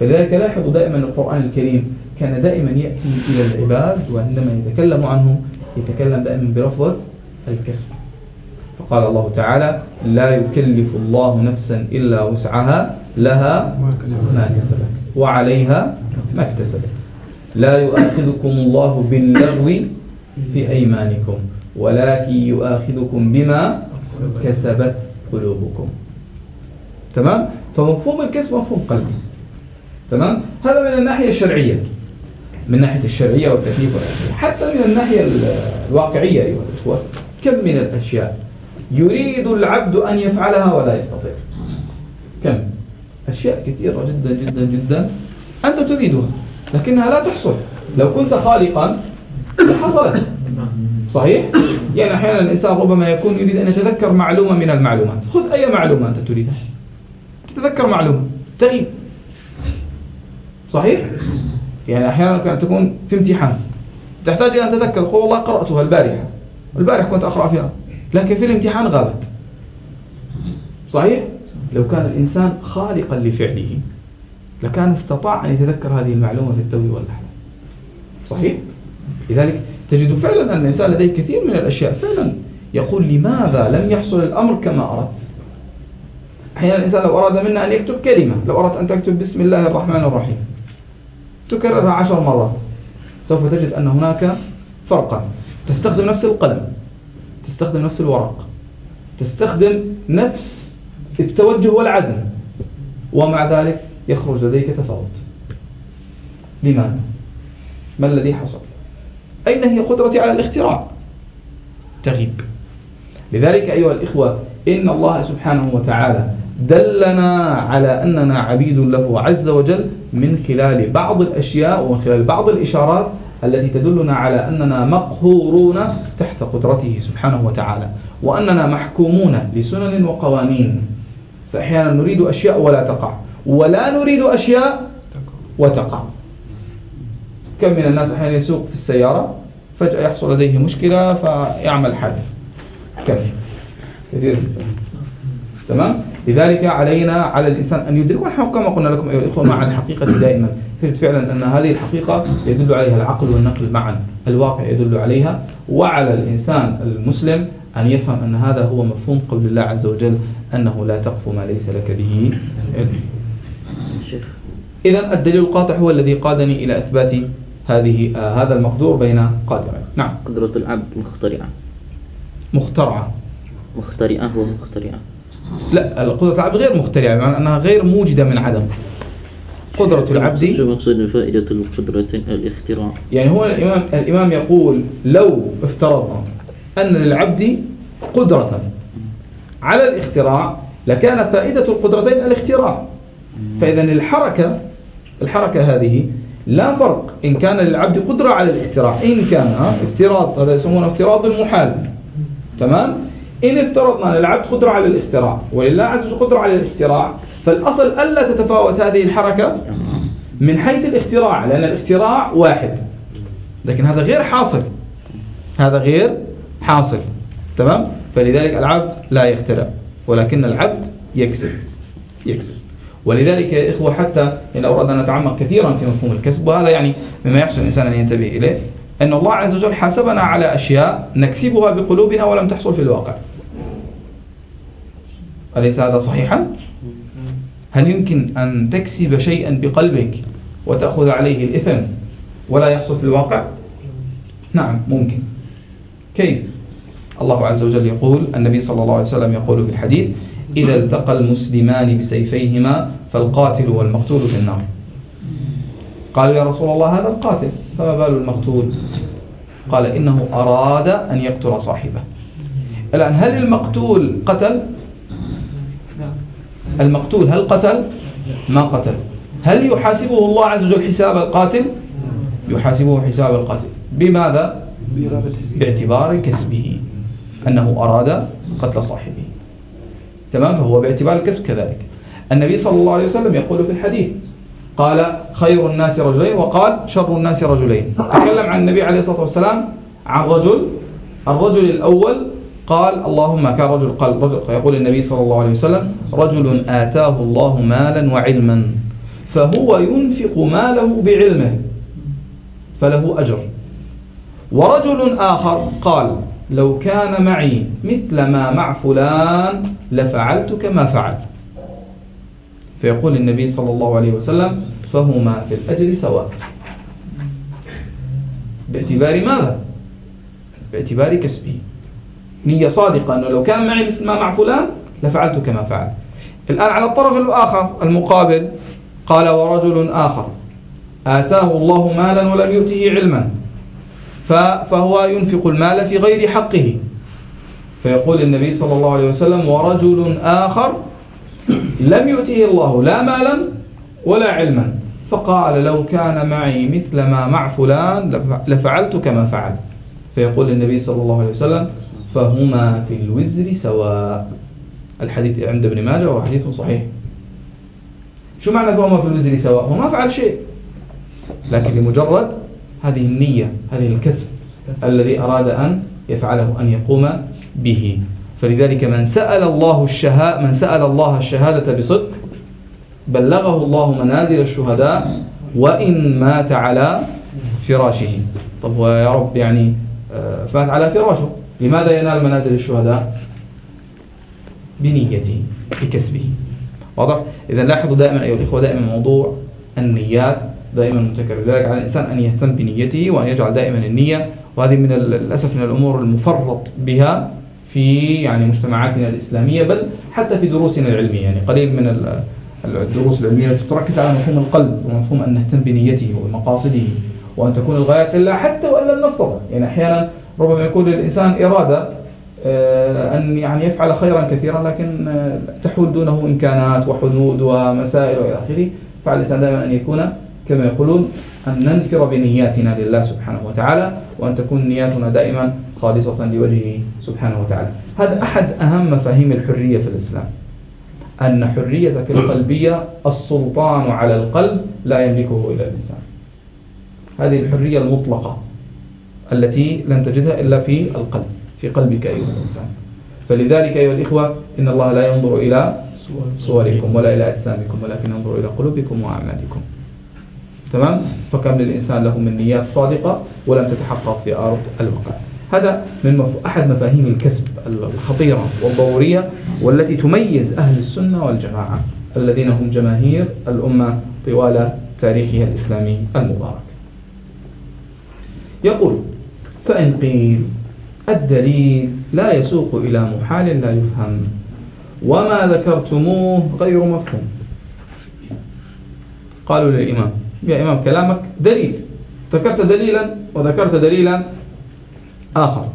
فلذلك لاحظوا دائما القرآن الكريم كان دائما يأتي إلى العباد وعندما يتكلم عنه يتكلم دائما برفضة الكسب. فقال الله تعالى لا يكلف الله نفسا إلا وسعها لها ما كسبت وعليها ما اكتسبت. لا يؤاخذكم الله باللغو في أيمانكم ولكن يؤاخذكم بما كسبت قلوبكم. تمام؟ فمفهوم الكسب مفهوم قلبي. تمام؟ هذا من الناحية الشرعية. من ناحية الشرعية والتكليف. حتى من الناحية الواقعية أيها الإخوة كم من الأشياء يريد العبد أن يفعلها ولا يستطيع. كم؟ أشياء كثيرة جدا جدا جدا أنت تريدها لكنها لا تحصل. لو كنت خالقا لحصلت. صحيح؟ يعني أحيانا الإنسان ربما يكون يريد أن يتذكر معلومة من المعلومات. خذ أي معلومة أنت تريدها تذكر معلومة. تغيب صحيح؟ يعني أحيانا كانت تكون في امتحان. تحتاج إلى أن تذكر قول والله قرأتها البارحة. البارحة كنت أقرأ فيها. لكن في الامتحان غابت صحيح؟ لو كان الإنسان خالقا لفعله لكان استطاع أن يتذكر هذه المعلومة في التو واللحظة صحيح؟ لذلك تجد فعلا أن الإنسان لديه كثير من الأشياء. فعلا يقول لماذا لم يحصل الأمر كما أردت؟ أحيانا الإنسان لو أراد منا أن يكتب كلمة لو أردت أن تكتب بسم الله الرحمن الرحيم تكررها عشر مرات سوف تجد أن هناك فرقا. تستخدم نفس القلم. تستخدم نفس الورق تستخدم نفس التوجه والعزم ومع ذلك يخرج لديك تفاوت لماذا؟ ما الذي حصل؟ أين هي قدرتي على الاختراع؟ تغيب لذلك أيها الإخوة إن الله سبحانه وتعالى دلنا على أننا عبيد له عز وجل من خلال بعض الأشياء ومن خلال بعض الإشارات التي تدلنا على أننا مقهورون تحت قدرته سبحانه وتعالى وأننا محكومون لسنن وقوانين. فأحيانا نريد أشياء ولا تقع ولا نريد أشياء وتقع. كم من الناس أحيانا يسوق في السيارة فجأة يحصل لديه مشكلة فيعمل حادث. كم؟ كثير تمام؟ لذلك علينا على الإنسان أن يدرك ونحن كما قلنا لكم أيها الإخوة مع الحقيقة دائما. تجد فعلا أن هذه الحقيقة يدل عليها العقل والنقل معا. الواقع يدل عليها. وعلى الإنسان المسلم أن يفهم أن هذا هو مفهوم قول الله عز وجل أنه لا تقف ما ليس لك به علم. إذا الدليل القاطع هو الذي قادني إلى إثبات هذه آه هذا المقدور بين قادرين نعم.
قدرة العبد مخترعة.
مخترعة.
مخترعة ومخترعة.
لا قدرة العبد غير مخترعة بمعنى أنها غير موجدة من عدم. قدرة العبد
شو مقصود فائدة القدرة؟ الاختراع.
يعني هو الإمام, الإمام يقول لو افترضنا أن للعبد قدرة على الاختراع لكان فائدة القدرتين الاختراع. فإذا الحركة الحركة هذه لا فرق. إن كان للعبد قدرة على الاختراع إن كان افتراض هذا يسمونه افتراض المحال. تمام؟ إن افترضنا للعبد قدرة على الاختراع ولله عز وجل قدرة على الاختراع فالأصل ألا تتفاوت هذه الحركة من حيث الاختراع لأن الاختراع واحد. لكن هذا غير حاصل. هذا غير حاصل. تمام؟ فلذلك العبد لا يخترع ولكن العبد يكسب. يكسب. ولذلك يا إخوة حتى إن أردنا أن نتعمق كثيرا في مفهوم الكسب وهذا يعني مما يحسن الإنسان أن ينتبه إليه. أن الله عز وجل حاسبنا على أشياء نكسبها بقلوبنا ولم تحصل في الواقع أليس هذا صحيحا؟ هل يمكن أن تكسب شيئا بقلبك وتأخذ عليه الإثم ولا يحصل في الواقع؟ نعم ممكن كيف؟ الله عز وجل يقول النبي صلى الله عليه وسلم يقول في الحديث إذا التقى المسلمان بسيفيهما فالقاتل والمقتول في النار قال يا رسول الله هذا القاتل فما بال المقتول؟ قال إنه أراد أن يقتل صاحبه. الآن هل المقتول قتل؟ المقتول هل قتل؟ ما قتل. هل يحاسبه الله عز وجل حساب القاتل؟ يحاسبه حساب القاتل. بماذا؟ باعتبار كسبه. أنه أراد قتل صاحبه. تمام؟ فهو باعتبار الكسب كذلك. النبي صلى الله عليه وسلم يقول في الحديث قال خير الناس رجلين وقال شر الناس رجلين. تكلم عن النبي عليه الصلاة والسلام عن رجل الرجل الأول قال اللهم كان رجل قال رجل يقول النبي صلى الله عليه وسلم رجل آتاه الله مالا وعلما فهو ينفق ماله بعلمه فله أجر. ورجل آخر قال لو كان معي مثل ما مع فلان لفعلت كما فعل فيقول النبي صلى الله عليه وسلم فهما في الأجر سواء. باعتبار ماذا؟ باعتبار كسبه نية صادقة أنه لو كان معي مثل ما مع فلان لفعلت كما فعل. الآن على الطرف الآخر المقابل قال ورجل آخر آتاه الله مالا ولم يؤته علما فهو ينفق المال في غير حقه. فيقول النبي صلى الله عليه وسلم ورجل آخر لم يؤته الله لا مالا ولا علما. فقال لو كان معي مثل ما مع فلان لفعلت كما فعل. فيقول النبي صلى الله عليه وسلم فهما في الوزر سواء. الحديث عند ابن ماجه وهو حديث صحيح. شو معنى فهما في الوزر سواء؟ هو ما فعل شيء. لكن لمجرد هذه النية هذه الكسب الذي أراد أن يفعله أن يقوم به. فلذلك من سأل الله الشهاء من سأل الله الشهادة بصدق بلغه الله منازل الشهداء وإن مات على فراشه. طب يا رب يعني آه، فات على فراشه. لماذا ينال منازل الشهداء؟ بنيته بكسبه. واضح؟ إذا لاحظوا دائما أيها الإخوة دائما موضوع النيات دائما متكرر. لذلك على الإنسان أن يهتم بنيته وأن يجعل دائما النية وهذه من للأسف من الأمور المفرط بها. في يعني مجتمعاتنا الإسلامية بل حتى في دروسنا العلمية. يعني قليل من الدروس العلمية التي تركز على مفهوم القلب ومفهوم أن نهتم بنيته ومقاصده وأن تكون الغايات لله حتى وإن لم نستطع. يعني أحيانا ربما يكون للإنسان إرادة آه، أن يعني يفعل خيرا كثيرا لكن آه، تحول دونه إمكانات وحدود ومسائل وإلى آخره. فعلى الإنسان دائما أن يكون كما يقولون أن ننفر بنياتنا لله سبحانه وتعالى وأن تكون نياتنا دائما خالصة لوجهه سبحانه وتعالى. هذا أحد أهم مفاهيم الحرية في الإسلام. أن حريتك القلبية السلطان على القلب لا يملكه إلا الإنسان. هذه الحرية المطلقة التي لن تجدها إلا في القلب في قلبك أيها الإنسان. فلذلك أيها الإخوة إن الله لا ينظر إلى صوركم ولا إلى أجسامكم ولكن ينظر إلى قلوبكم وأعمالكم. تمام؟ فكم للإنسان له من نيات صادقة ولم تتحقق في أرض الواقع. هذا من مف... أحد مفاهيم الكسب الخطيرة والضرورية والتي تميز أهل السنة والجماعة الذين هم جماهير الأمة طوال تاريخها الإسلامي المبارك. يقول فإن قيل الدليل لا يسوق إلى محال لا يفهم وما ذكرتموه غير مفهوم. قالوا للإمام يا إمام كلامك دليل. ذكرت دليلا وذكرت دليلا آخر.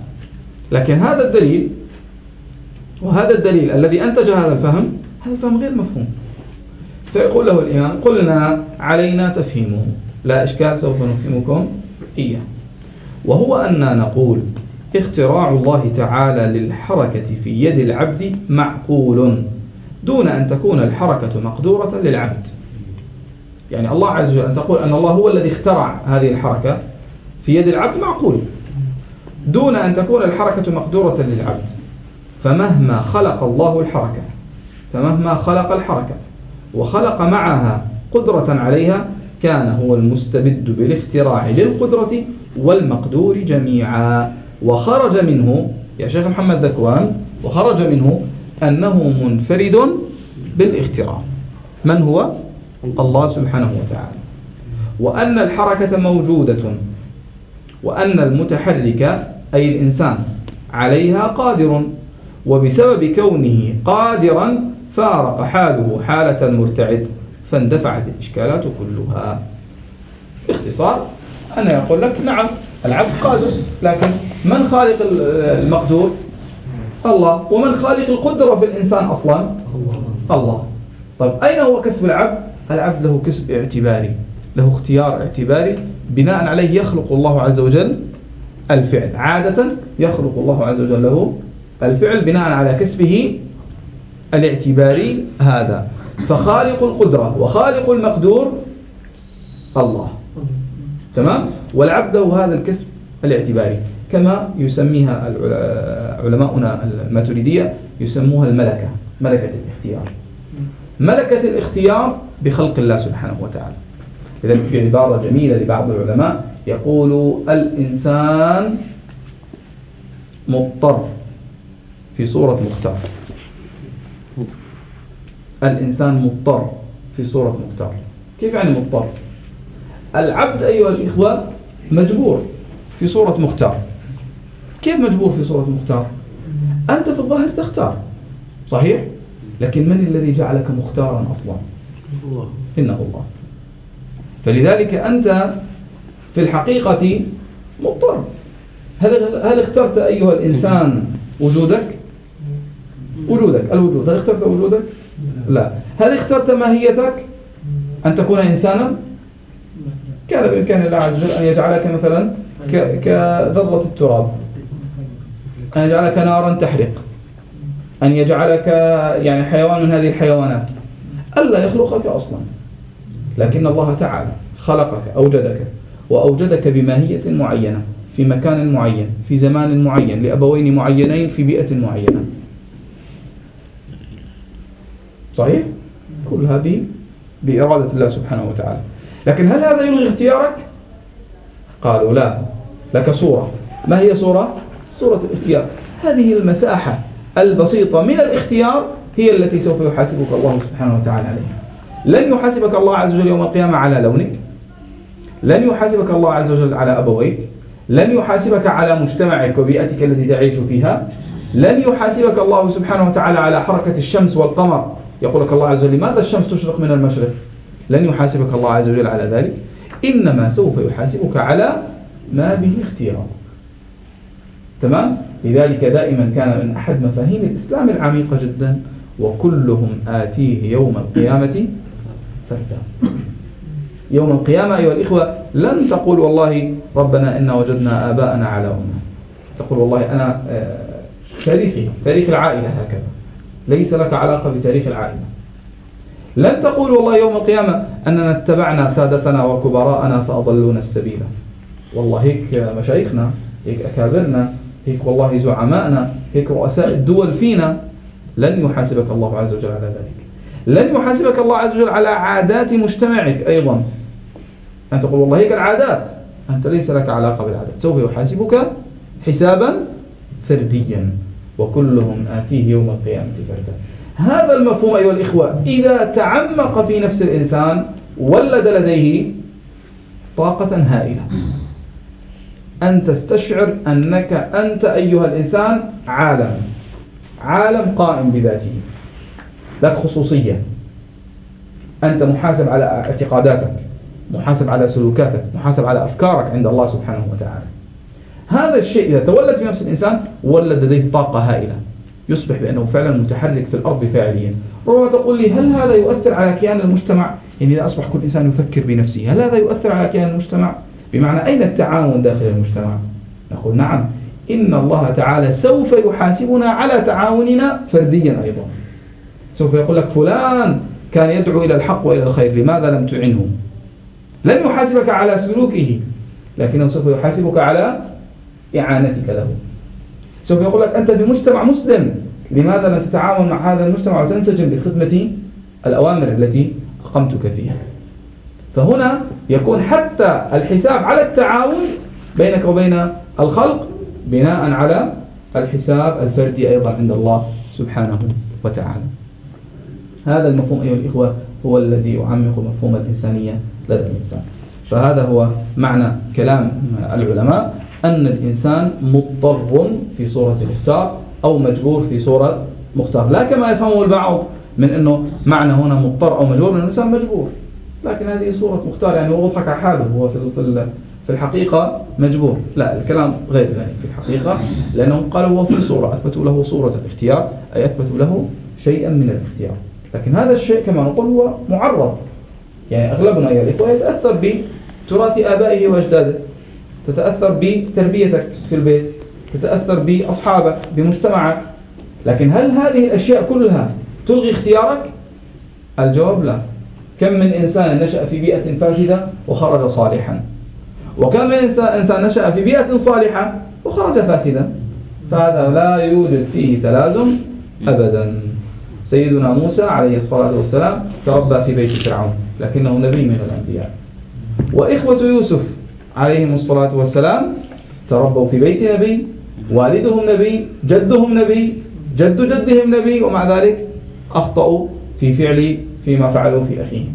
لكن هذا الدليل وهذا الدليل الذي أنتج هذا الفهم هذا الفهم غير مفهوم. فيقول له الإمام قلنا علينا تفهيمه. لا إشكال سوف نفهمكم إياه. وهو أننا نقول اختراع الله تعالى للحركة في يد العبد معقول دون أن تكون الحركة مقدورة للعبد. يعني الله عز وجل أن تقول أن الله هو الذي اخترع هذه الحركة في يد العبد معقول. دون أن تكون الحركة مقدورة للعبد. فمهما خلق الله الحركة فمهما خلق الحركة وخلق معها قدرة عليها كان هو المستبد بالاختراع للقدرة والمقدور جميعا. وخرج منه يا شيخ محمد ذكوان وخرج منه أنه منفرد بالاختراع. من هو؟ الله سبحانه وتعالى. وأن الحركة موجودة وأن المتحرك أي الإنسان عليها قادر وبسبب كونه قادرا فارق حاله حالة المرتعد فاندفعت الإشكالات كلها. باختصار أنا يقول لك نعم العبد قادر لكن من خالق المقدور؟ الله. ومن خالق القدرة في الإنسان أصلا؟ الله. طيب أين هو كسب العبد؟ العبد له كسب اعتباري له اختيار اعتباري بناء عليه يخلق الله عز وجل الفعل. عادة يخلق الله عز وجل له الفعل بناء على كسبه الاعتباري هذا. فخالق القدرة وخالق المقدور الله. تمام؟ والعبد له هذا الكسب الاعتباري. كما يسميها علماؤنا الماتريدية يسموها الملكة ملكة الاختيار. ملكة الاختيار بخلق الله سبحانه وتعالى. إذا في عبارة جميلة لبعض العلماء يقول الإنسان مضطر في صورة مختار. الإنسان مضطر في صورة مختار. كيف يعني مضطر؟ العبد أيها الإخوة مجبور في صورة مختار. كيف مجبور في صورة مختار؟ أنت في الظاهر تختار صحيح؟ لكن من الذي جعلك مختارا أصلا؟ إنه الله. فلذلك أنت في الحقيقة مضطر. هل هل اخترت أيها الإنسان وجودك؟ وجودك الوجود. هل اخترت وجودك؟ لا. هل اخترت ماهيتك؟ أن تكون إنسانا؟ كان بإمكان الله عز وجل أن يجعلك مثلا كذرة التراب. أن يجعلك نارا تحرق. أن يجعلك يعني حيوان من هذه الحيوانات. ألا يخلقك أصلا لكن الله تعالى خلقك أوجدك وأوجدك بماهية معينة في مكان معين في زمان معين لأبوين معينين في بيئة معينة صحيح؟ كل هذه بإرادة الله سبحانه وتعالى لكن هل هذا يلغي اختيارك؟ قالوا لا لك صورة ما هي صورة؟ صورة الاختيار هذه المساحة البسيطة من الاختيار هي التي سوف يحاسبك الله سبحانه وتعالى عليها. لن يحاسبك الله عز وجل يوم القيامة على لونك. لن يحاسبك الله عز وجل على أبويك. لن يحاسبك على مجتمعك وبيئتك التي تعيش فيها. لن يحاسبك الله سبحانه وتعالى على حركة الشمس والقمر. يقول لك الله عز وجل لماذا الشمس تشرق من المشرق؟ لن يحاسبك الله عز وجل على ذلك. إنما سوف يحاسبك على ما به اختيار تمام؟ لذلك دائما كان من أحد مفاهيم الإسلام العميقة جدا. وكلهم آتيه يوم القيامة فردا يوم القيامة أيها الإخوة لن تقول والله ربنا إنا وجدنا آباءنا على أمة. تقول والله أنا آه، تاريخي تاريخ العائلة هكذا. ليس لك علاقة بتاريخ العائلة. لن تقول والله يوم القيامة أننا اتبعنا سادتنا وكبراءنا فأضلونا السبيل. والله هيك مشايخنا هيك أكابرنا هيك والله زعمائنا هيك رؤساء الدول فينا لن يحاسبك الله عز وجل على ذلك. لن يحاسبك الله عز وجل على عادات مجتمعك أيضا. أن تقول والله هيك العادات. أنت ليس لك علاقة بالعادات. سوف يحاسبك حسابا فرديا. وكلهم آتيه يوم القيامة فردا. هذا المفهوم أيها الإخوة. إذا تعمق في نفس الإنسان ولد لديه طاقة هائلة. أن تستشعر أنك أنت أيها الإنسان عالم. عالم قائم بذاته. لك خصوصية. أنت محاسب على اعتقاداتك محاسب على سلوكاتك محاسب على أفكارك عند الله سبحانه وتعالى. هذا الشيء إذا تولد في نفس الإنسان ولد لديه طاقة هائلة. يصبح بأنه فعلا متحرك في الأرض فاعليا. ربما تقول لي هل هذا يؤثر على كيان المجتمع؟ يعني إذا أصبح كل إنسان يفكر بنفسه هل هذا يؤثر على كيان المجتمع؟ بمعنى أين التعاون داخل المجتمع؟ نقول نعم. إن الله تعالى سوف يحاسبنا على تعاوننا فرديا أيضا. سوف يقول لك فلان كان يدعو إلى الحق وإلى الخير لماذا لم تعينه لن يحاسبك على سلوكه لكنه سوف يحاسبك على إعانتك له. سوف يقول لك أنت بمجتمع مسلم لماذا لا تتعاون مع هذا المجتمع وتنسجم بخدمة الأوامر التي أقمتك فيها؟ فهنا يكون حتى الحساب على التعاون بينك وبين الخلق بناء على الحساب الفردي أيضا عند الله سبحانه وتعالى. هذا المفهوم أيها الإخوة هو الذي يعمق مفهوم الإنسانية لدى الإنسان. فهذا هو معنى كلام العلماء أن الإنسان مضطر في صورة مختار أو مجبور في صورة مختار لا كما يفهمه البعض من أنه معنى هنا مضطر أو مجبور من الإنسان مجبور. لكن هذه صورة مختار يعني هو على حاله. هو في في الحقيقة مجبور. لا الكلام غير ذلك في الحقيقة لأنهم قالوا هو في صورة أثبتوا له صورة الاختيار أي أثبتوا له شيئا من الاختيار. لكن هذا الشيء كما نقول هو معرض. يعني أغلبنا يا الإخوة يتأثر بتراث آبائه وأجداده. تتأثر بتربيتك في البيت. تتأثر بأصحابك بمجتمعك. لكن هل هذه الأشياء كلها تلغي اختيارك؟ الجواب لا. كم من إنسان نشأ في بيئة فاسدة وخرج صالحا. وكم من إنسان نشأ في بيئة صالحة وخرج فاسدا. فهذا لا يوجد فيه تلازم أبدا. سيدنا موسى عليه الصلاة والسلام تربى في بيت فرعون لكنه نبي من الأنبياء. وإخوة يوسف عليهم الصلاة والسلام تربوا في بيت نبي والدهم نبي جدهم نبي جد جدهم نبي ومع ذلك أخطأوا في فعل فيما فعلوا في أخيهم.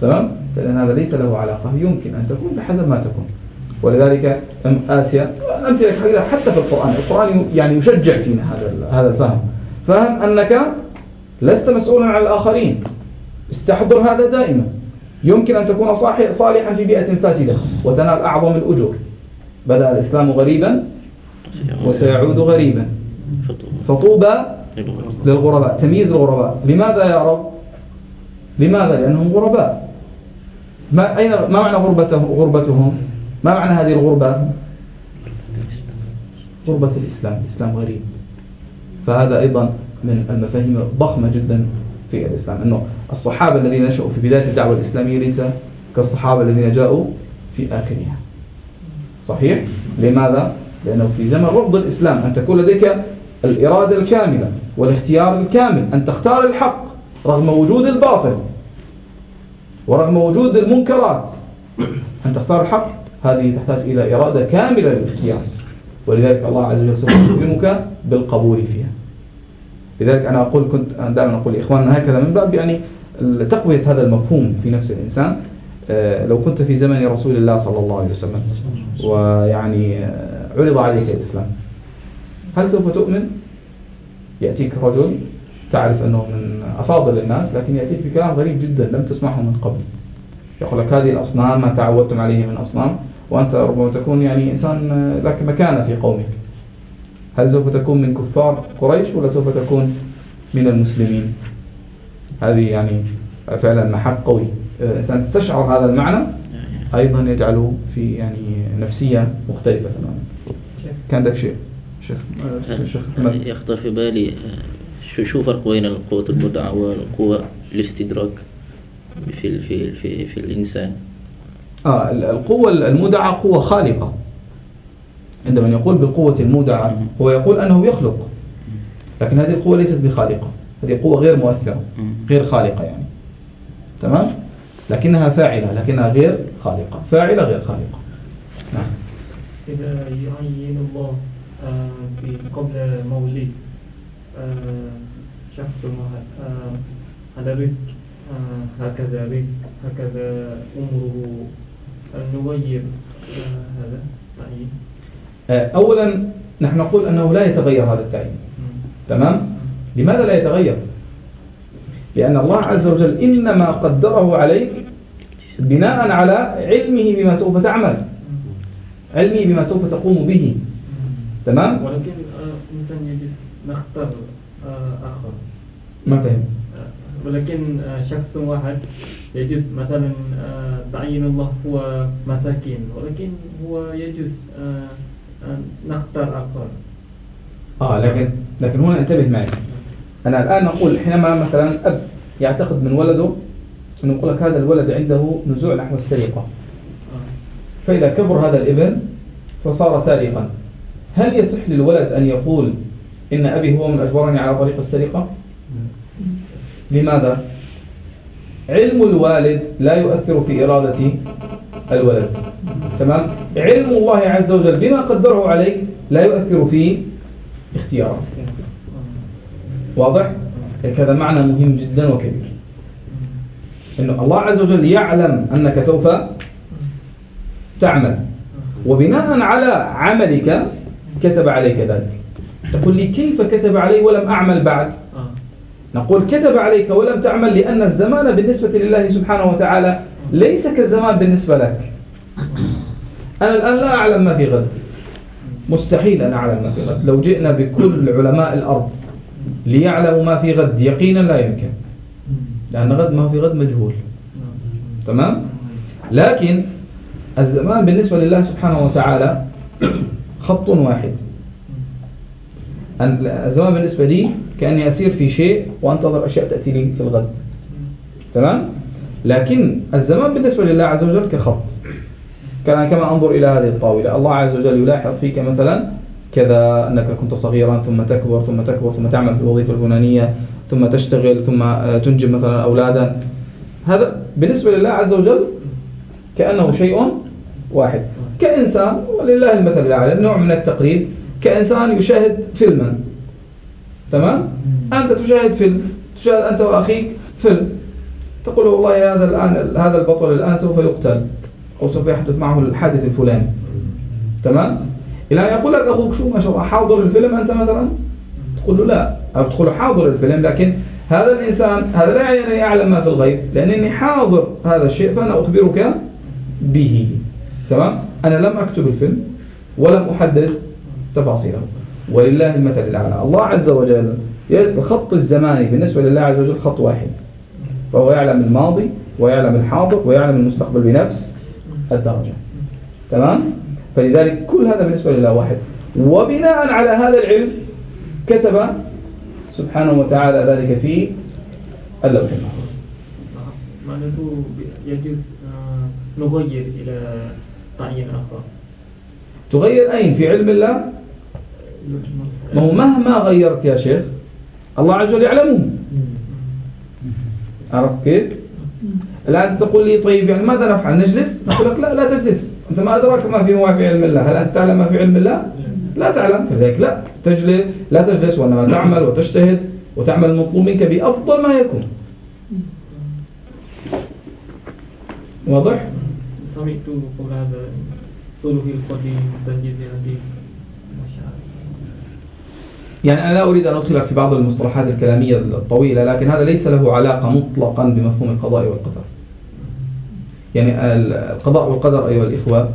تمام؟ فإن هذا ليس له علاقة يمكن أن تكون بحسب ما تكون. ولذلك آسيا أمثلة حتى في القرآن القرآن يعني يشجع فينا هذا هذا الفهم. فهم أنك لست مسؤولا عن الآخرين. استحضر هذا دائما. يمكن أن تكون صالحا في بيئة فاسدة وتنال أعظم الأجور. بدأ الإسلام غريبا وسيعود غريبا. فطوبى للغرباء. تمييز الغرباء. لماذا يا رب؟ لماذا؟ لأنهم غرباء. ما, أين ما معنى غربتهم, غربتهم ما معنى هذه الغربة؟ غربة الإسلام الإسلام غريب. فهذا أيضا من المفاهيم الضخمة جدا في الإسلام أنه الصحابة الذين نشأوا في بداية الدعوة الإسلامية ليس كالصحابة الذين جاءوا في آخرها. صحيح؟ لماذا؟ لأنه في زمن رفض الإسلام أن تكون لديك الإرادة الكاملة والاختيار الكامل أن تختار الحق رغم وجود الباطل. ورغم وجود المنكرات. أن تختار الحق؟ هذه تحتاج إلى إرادة كاملة للاختيار. ولذلك الله عز وجل سوف يكرمك بالقبول فيها. لذلك أنا أقول كنت دائما أقول لإخواننا هكذا من باب يعني تقوية هذا المفهوم في نفس الإنسان. آه، لو كنت في زمن رسول الله صلى الله عليه وسلم ويعني آه، عرض عليك الإسلام هل سوف تؤمن؟ يأتيك رجل تعرف أنه من أفاضل الناس لكن يأتيك بكلام غريب جدا لم تسمعه من قبل. يقول لك هذه الأصنام ما تعودتم عليه من أصنام وأنت ربما تكون يعني إنسان لك مكانة في قومك. هل سوف تكون من كفار قريش ولا سوف تكون من المسلمين؟ هذه يعني فعلا محق قوي. الإنسان تشعر هذا المعنى أيضا يجعله في يعني نفسية مختلفة تماما. كان ذلك شيء؟ شيخ
شيخ يخطر في بالي شو شو فرق بين القوة المدعة والقوة الاستدراك في في في في الإنسان؟
آه القوة المودعة قوة خالقة. عندما يقول بالقوة المودعة هو يقول أنه يخلق. لكن هذه القوة ليست بخالقة. هذه قوة غير مؤثرة غير خالقة يعني. تمام؟ لكنها فاعلة لكنها غير خالقة. فاعلة غير خالقة.
نعم. إذا يعين الله آه، في قبل مولد آه، شخص آه، هذا رزق. هكذا رزق. هكذا أمره نغير. هذا. تعيين
أولا نحن نقول أنه لا يتغير هذا التعيين. تمام؟ لماذا لا يتغير؟ لأن الله عز وجل إنما قدره عليك بناء على علمه بما سوف تعمل. علمه بما سوف تقوم به. تمام؟
ولكن آه، يجب نختار آه، آخر.
ما فهم
آه، ولكن شخص واحد يجوز مثلا تعيين الله هو مساكين ولكن هو يجوز نختار آخر.
آه لكن لكن هنا انتبه معي. أنا الآن نقول حينما مثلا أب يعتقد من ولده أنه يقول لك هذا الولد عنده نزوع نحو السرقة. فإذا كبر هذا الابن فصار سارقا. هل يصح للولد أن يقول إن أبي هو من أجبرني على طريق السرقة؟ لماذا؟ علم الوالد لا يؤثر في إرادة الولد. تمام؟ علم الله عز وجل بما قدره عليك لا يؤثر في اختيارك واضح؟ هذا معنى مهم جدا وكبير. إنه الله عز وجل يعلم أنك سوف تعمل. وبناء على عملك كتب عليك ذلك. تقول لي كيف كتب علي ولم أعمل بعد؟ نقول كتب عليك ولم تعمل لأن الزمان بالنسبة لله سبحانه وتعالى ليس كالزمان بالنسبة لك. أنا الآن لا أعلم ما في غد. مستحيل أن أعلم ما في غد. لو جئنا بكل علماء الأرض ليعلموا ما في غد يقينا لا يمكن. لأن غد ما في غد مجهول. تمام؟ لكن الزمان بالنسبة لله سبحانه وتعالى خط واحد. الزمان بالنسبة لي كأني أسير في شيء وأنتظر أشياء تأتي لي في الغد. تمام؟ لكن الزمان بالنسبة لله عز وجل كخط. كان كما أنظر إلى هذه الطاولة الله عز وجل يلاحظ فيك مثلا كذا أنك كنت صغيرا ثم تكبر ثم تكبر ثم تعمل في الوظيفة الفلانية ثم تشتغل ثم تنجب مثلا أولادا. هذا بالنسبة لله عز وجل كأنه شيء واحد. كإنسان ولله المثل الأعلى نوع من التقريب كإنسان يشاهد فيلما. تمام؟ أنت تشاهد فيلم تشاهد أنت وأخيك فيلم. تقول والله هذا الآن هذا البطل الآن سوف يقتل أو سوف يحدث معه الحادث الفلاني. تمام؟ إلى أن يقول لك أخوك شو ما شاء الله حاضر الفيلم أنت مثلا؟ تقول له لا. أو تقول حاضر الفيلم لكن هذا الإنسان هذا لا يعني يعلم ما في الغيب لأنني حاضر هذا الشيء فأنا أخبرك به. تمام؟ أنا لم أكتب الفيلم ولم أحدد تفاصيله ولله المثل الأعلى. الله عز وجل الخط الزماني بالنسبة لله عز وجل خط واحد. فهو يعلم الماضي ويعلم الحاضر ويعلم المستقبل بنفس الدرجة. تمام؟ فلذلك كل هذا بالنسبة لله واحد. وبناء على هذا العلم كتب سبحانه وتعالى ذلك في اللوح المحفوظ.
معناته يجوز آه، نغير إلى تعيين آخر.
تغير أين؟ في علم الله؟ ما هو مهما غيرت يا شيخ الله عز وجل يعلمه. عرفت كيف؟ الآن تقول لي طيب يعني ماذا نفعل؟ نجلس؟ نقول لك لا لا تجلس. أنت ما أدراك ما في ما في علم الله. هل أنت تعلم ما في علم الله؟ لا تعلم. فذلك لا. تجلس لا تجلس وإنما تعمل وتجتهد وتعمل المطلوب منك بأفضل ما يكون. واضح؟
سمعت قول هذا صلح القديم تنجيز الحديث.
يعني أنا لا أريد أن أدخلك في بعض المصطلحات الكلامية الطويلة لكن هذا ليس له علاقة مطلقا بمفهوم القضاء والقدر. يعني القضاء والقدر أيها الإخوة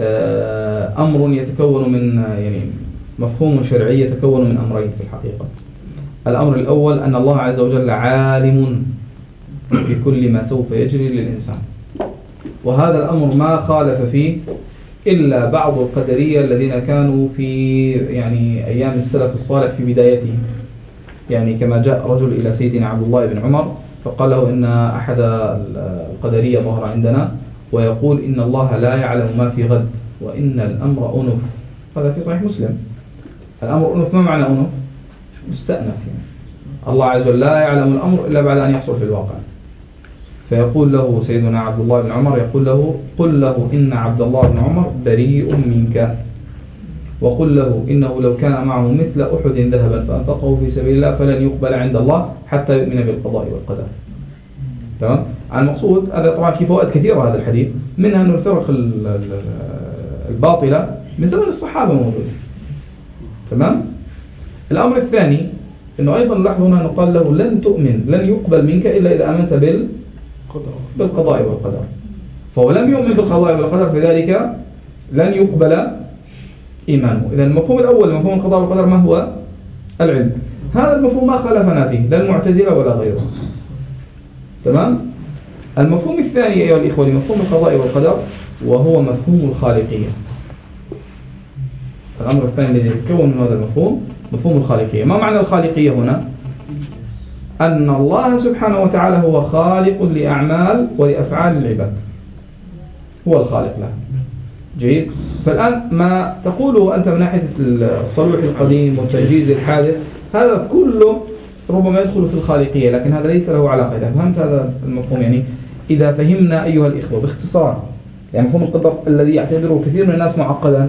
آه، أمر يتكون من يعني مفهوم شرعي يتكون من أمرين في الحقيقة. الأمر الأول أن الله عز وجل عالم بكل ما سوف يجري للإنسان. وهذا الأمر ما خالف فيه إلا بعض القدرية الذين كانوا في يعني أيام السلف الصالح في بدايته يعني كما جاء رجل إلى سيدنا عبد الله بن عمر فقال له إن أحد القدرية ظهر عندنا ويقول إن الله لا يعلم ما في غد وإن الأمر أنف. هذا في صحيح مسلم. الأمر أنف ما معنى أنف؟ مستأنف يعني. الله عز وجل لا يعلم الأمر إلا بعد أن يحصل في الواقع. فيقول له سيدنا عبد الله بن عمر يقول له قل له إن عبد الله بن عمر بريء منك. وقل له إنه لو كان معه مثل أحد ذهبا فأنفقه في سبيل الله فلن يقبل عند الله حتى يؤمن بالقضاء والقدر. تمام؟ المقصود هذا طبعا في فوائد كثيرة هذا الحديث منها أن الفرق الباطلة من زمن الصحابة موجودة. تمام؟ الأمر الثاني أنه أيضا لاحظ هنا أنه قال له لن تؤمن لن يقبل منك إلا إذا آمنت بال بالقضاء والقدر. فهو لم يؤمن بالقضاء والقدر فذلك لن يقبل إيمانه. إذا المفهوم الأول مفهوم القضاء والقدر ما هو؟ العلم. هذا المفهوم ما خالفنا فيه لا المعتزلة ولا غيره. تمام؟ المفهوم الثاني أيها الإخوة لمفهوم القضاء والقدر وهو مفهوم الخالقية. الأمر الثاني الذي يتكون من هذا المفهوم مفهوم الخالقية. ما معنى الخالقية هنا؟ أن الله سبحانه وتعالى هو خالق لأعمال ولأفعال العباد هو الخالق له جيد. فالآن ما تقوله أنت من ناحية الصلوح القديم والتنجيز الحادث هذا كله ربما يدخل في الخالقية لكن هذا ليس له علاقة. إذا فهمت هذا المفهوم يعني إذا فهمنا أيها الإخوة باختصار يعني مفهوم القدر الذي يعتبره كثير من الناس معقدا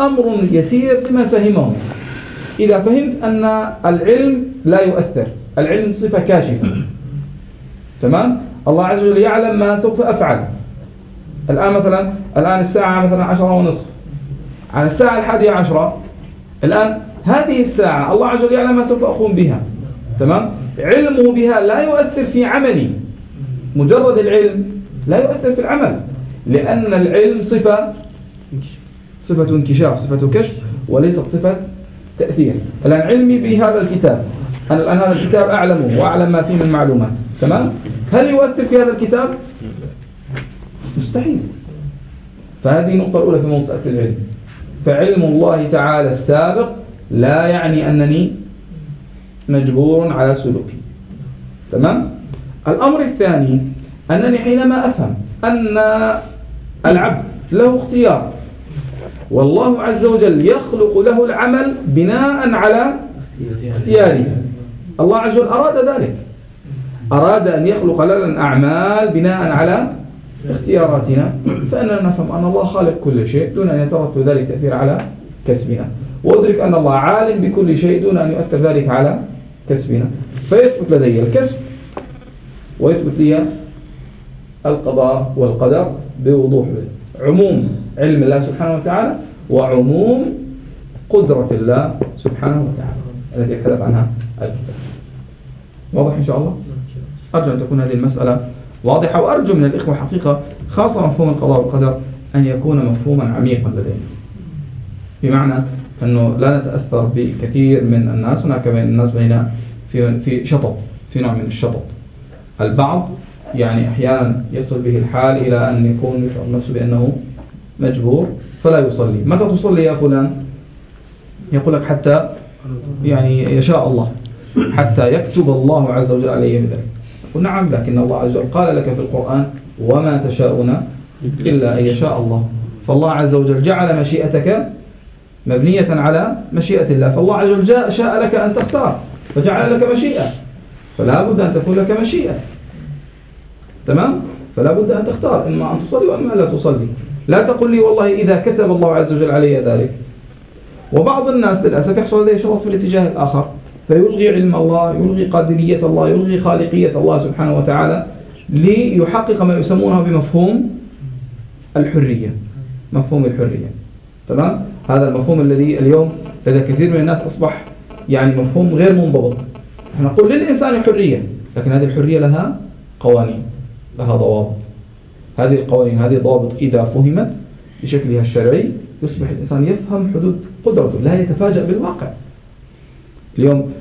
أمر يسير لمن فهمه إذا فهمت أن العلم لا يؤثر العلم صفة كاشفة. تمام؟ الله عز وجل يعلم ما سوف أفعل. الآن مثلا الآن الساعة مثلا عشرة ونصف. على الساعة الحادية عشرة الآن هذه الساعة الله عز وجل يعلم ما سوف أقوم بها. تمام؟ علمه بها لا يؤثر في عملي. مجرد العلم لا يؤثر في العمل. لأن العلم صفة صفة انكشاف صفة كشف وليست صفة تأثير. الآن علمي بهذا الكتاب. أنا الآن هذا الكتاب أعلمه وأعلم ما فيه من معلومات. تمام؟ هل يؤثر في هذا الكتاب؟ مستحيل. فهذه النقطة الأولى في مسألة العلم. فعلم الله تعالى السابق لا يعني أنني مجبور على سلوكي. تمام؟ الأمر الثاني أنني حينما أفهم أن العبد له اختيار والله عز وجل يخلق له العمل بناء على اختياره. الله عز وجل أراد ذلك. أراد أن يخلق لنا الأعمال بناء على اختياراتنا. فإننا نفهم أن الله خالق كل شيء دون أن يترتب ذلك تأثير على كسبنا. وأدرك أن الله عالم بكل شيء دون أن يؤثر ذلك على كسبنا. فيثبت لدي الكسب ويثبت لي القضاء والقدر بوضوح عموم علم الله سبحانه وتعالى وعموم قدرة الله سبحانه وتعالى. التي يتحدث عنها الكتاب. واضح إن شاء الله؟ أرجو أن تكون هذه المسألة واضحة وأرجو من الإخوة حقيقة خاصة مفهوم القضاء والقدر أن يكون مفهوما عميقا لدينا. بمعنى أنه لا نتأثر بكثير من الناس هناك بين الناس بين في في شطط في نوع من الشطط. البعض يعني أحيانا يصل به الحال إلى أن يكون يشعر نفسه بأنه مجبور فلا يصلي. متى تصلي يا فلان؟ يقول لك حتى يعني يشاء الله. حتى يكتب الله عز وجل عليه بذلك نعم لكن الله عز وجل قال لك في القرآن وما تشاءون إلا أن يشاء الله. فالله عز وجل جعل مشيئتك مبنية على مشيئة الله. فالله عز وجل جاء شاء لك أن تختار فجعل لك مشيئة. فلا بد أن تكون لك مشيئة. تمام؟ فلا بد أن تختار إما أن تصلي وإما لا تصلي. لا تقل لي والله إذا كتب الله عز وجل علي ذلك. وبعض الناس للأسف يحصل لديه شرط في الاتجاه الآخر. فيلغي علم الله يلغي قادرية الله يلغي خالقية الله سبحانه وتعالى ليحقق ما يسمونه بمفهوم الحرية. مفهوم الحرية. تمام؟ هذا المفهوم الذي اليوم لدى كثير من الناس أصبح يعني مفهوم غير منضبط. إحنا نقول للإنسان حرية لكن هذه الحرية لها قوانين لها ضوابط. هذه القوانين هذه الضوابط إذا فهمت بشكلها الشرعي يصبح الإنسان يفهم حدود قدرته لا يتفاجأ بالواقع. اليوم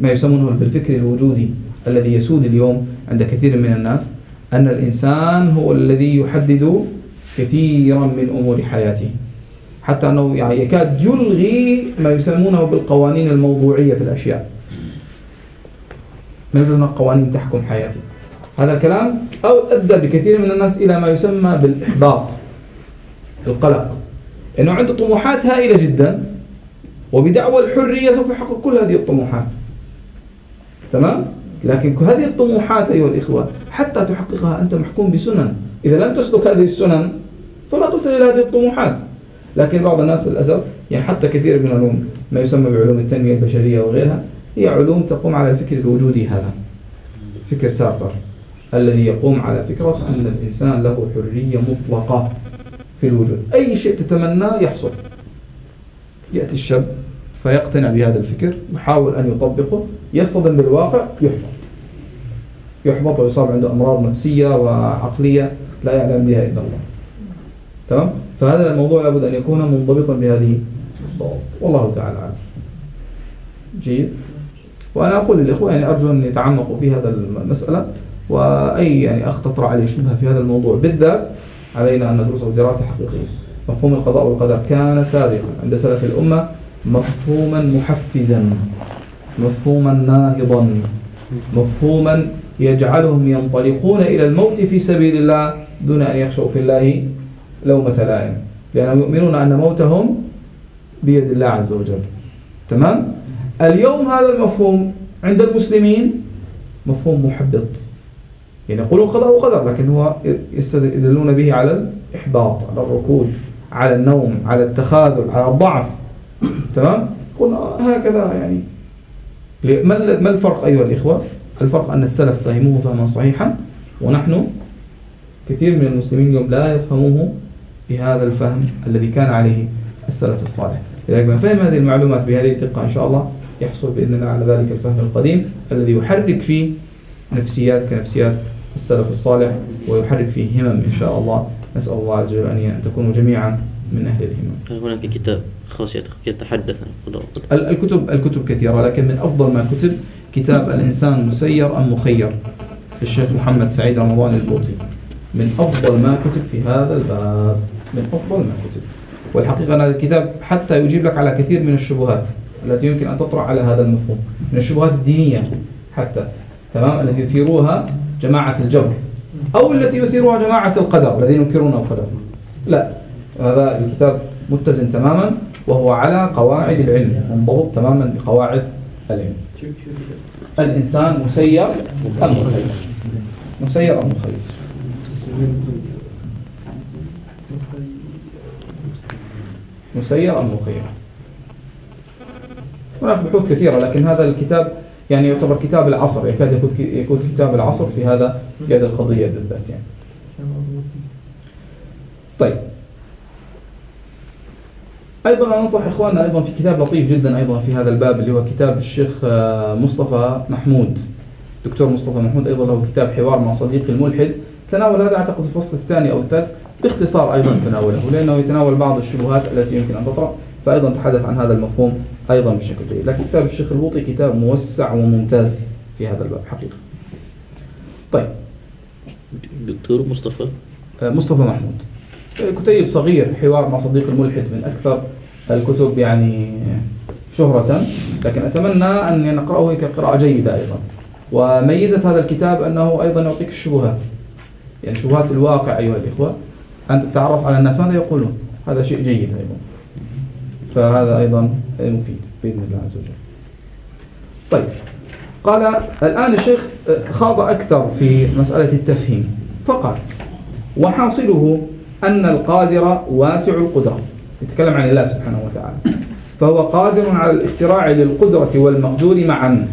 ما يسمونه بالفكر الوجودي الذي يسود اليوم عند كثير من الناس أن الإنسان هو الذي يحدد كثيرا من أمور حياته. حتى أنه يعني يكاد يلغي ما يسمونه بالقوانين الموضوعية في الأشياء. ما يسمى قوانين تحكم حياتي هذا الكلام أو أدى بكثير من الناس إلى ما يسمى بالإحباط القلق. أنه عنده طموحات هائلة جدا. وبدعوى الحرية سوف يحقق كل هذه الطموحات. تمام؟ لكن هذه الطموحات أيها الإخوة حتى تحققها أنت محكوم بسنن. إذا لم تسلك هذه السنن فلا تصل إلى هذه الطموحات. لكن بعض الناس للأسف يعني حتى كثير من العلوم ما يسمى بعلوم التنمية البشرية وغيرها هي علوم تقوم على الفكر الوجودي هذا فكر سارتر الذي يقوم على فكرة أن الإنسان له حرية مطلقة في الوجود. أي شيء تتمناه يحصل. يأتي الشاب فيقتنع بهذا الفكر يحاول أن يطبقه يصطدم بالواقع يحبط. يحبط ويصاب عنده أمراض نفسية وعقلية لا يعلم بها إلا الله. تمام؟ فهذا الموضوع لابد أن يكون منضبطا بهذه الضوابط. والله تعالى أعلم. جيد؟ وأنا أقول للإخوة يعني أرجو أن يتعمقوا في هذا المسألة وأي يعني أخ تطرأ عليه شبهة في هذا الموضوع بالذات علينا أن ندرسه دراسة حقيقية مفهوم القضاء والقدر. كان سابقا عند سلف الأمة مفهوما محفزا مفهوما ناهضا مفهوما يجعلهم ينطلقون إلى الموت في سبيل الله دون أن يخشوا في الله لومة لائم. لأنهم يؤمنون أن موتهم بيد الله عز وجل. تمام؟ اليوم هذا المفهوم عند المسلمين مفهوم محبط. يعني يقولون قضاء وقدر لكن هو يستدلون به على الإحباط على الركود. على النوم على التخاذل على الضعف. تمام؟ قلنا هكذا يعني. ما الفرق أيها الإخوة؟ الفرق أن السلف فهموه فهما صحيحا ونحن كثير من المسلمين اليوم لا يفهموه بهذا الفهم الذي كان عليه السلف الصالح. لذلك من فهم هذه المعلومات بهذه الدقة إن شاء الله يحصل بإذن الله على ذلك الفهم القديم الذي يحرك فيه نفسيات كنفسيات السلف الصالح ويحرك فيه همم إن شاء الله نسأل الله عز وجل أن تكونوا جميعا من أهل الهمم
هناك كتاب خاص يتحدث عن القضاء
الكتب الكتب كثيرة لكن من أفضل ما كتب كتاب الإنسان مسير أم مخير للشيخ محمد سعيد رمضان البوطي. من أفضل ما كتب في هذا الباب من أفضل ما كتب. والحقيقة أن هذا الكتاب حتى يجيب لك على كثير من الشبهات التي يمكن أن تطرح على هذا المفهوم. من الشبهات الدينية حتى تمام التي يثيروها جماعة الجبر. أو التي يثيرها جماعة القدر الذين ينكرون القدر. لا هذا الكتاب متزن تماما وهو على قواعد العلم منضبط تماما بقواعد العلم. الإنسان مسير أم مخير؟ مسير أم مخير؟ مسير أم مخير؟ هناك بحوث كثيرة لكن هذا الكتاب يعني يعتبر كتاب العصر يكاد يكون كتاب العصر في هذا في هذه القضية بالذات يعني. طيب. أيضا أنصح إخواننا أيضا في كتاب لطيف جدا أيضا في هذا الباب اللي هو كتاب الشيخ آه، مصطفى محمود. دكتور مصطفى محمود أيضا له كتاب حوار مع صديقي الملحد. تناول هذا أعتقد الفصل الثاني أو الثالث باختصار أيضا تناوله لأنه يتناول بعض الشبهات التي يمكن أن تطرأ. فأيضا تحدث عن هذا المفهوم أيضا بشكل جيد. لكن كتاب الشيخ البوطي كتاب موسع وممتاز في هذا الباب حقيقة. طيب.
دكتور مصطفى؟
آه، مصطفى محمود. كتيب صغير حوار مع صديق الملحد من أكثر الكتب يعني شهرة. لكن أتمنى أن نقرأه كقراءة جيدة أيضا. وميزة هذا الكتاب أنه أيضا يعطيك الشبهات. يعني شبهات الواقع أيها الإخوة. أن تتعرف على الناس. ماذا يقولون؟ هذا شيء جيد أيضا. فهذا أيضا مفيد بإذن الله عز وجل. طيب. قال الآن الشيخ خاض أكثر في مسألة التفهيم. فقال وحاصله أن القادر واسع القدرة. يتكلم عن الله سبحانه وتعالى. فهو قادر على الاختراع للقدرة والمقدور معا.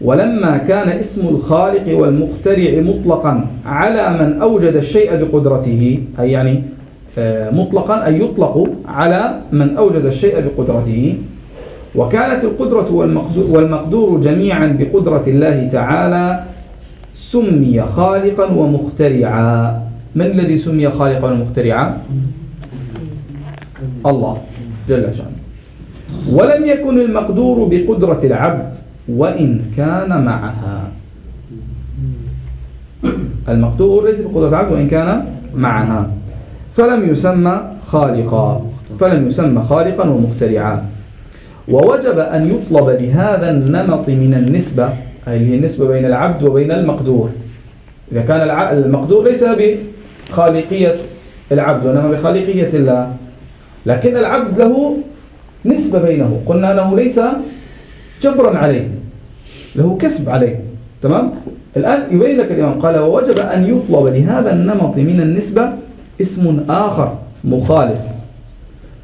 ولما كان اسم الخالق والمخترع مطلقا على من أوجد الشيء بقدرته أي يعني مطلقا أي يطلق على من أوجد الشيء بقدرته. وكانت القدرة والمقدور جميعا بقدرة الله تعالى سمي خالقا ومخترعا. من الذي سمي خالقا ومخترعا؟ الله جل شأنه. ولم يكن المقدور بقدرة العبد وإن كان معها. المقدور ليس بقدرة العبد وإن كان معها. فلم يسمى خالقا. فلم يسمى خالقا ومخترعا. ووجب أن يطلب لهذا النمط من النسبة أي هي النسبة بين العبد وبين المقدور. إذا كان المقدور ليس بخالقية العبد وإنما بخالقية الله. لكن العبد له نسبة بينه. قلنا أنه ليس جبرا عليه له كسب عليه. تمام؟ الآن يبين لك الإمام قال ووجب أن يطلب لهذا النمط من النسبة اسم آخر مخالف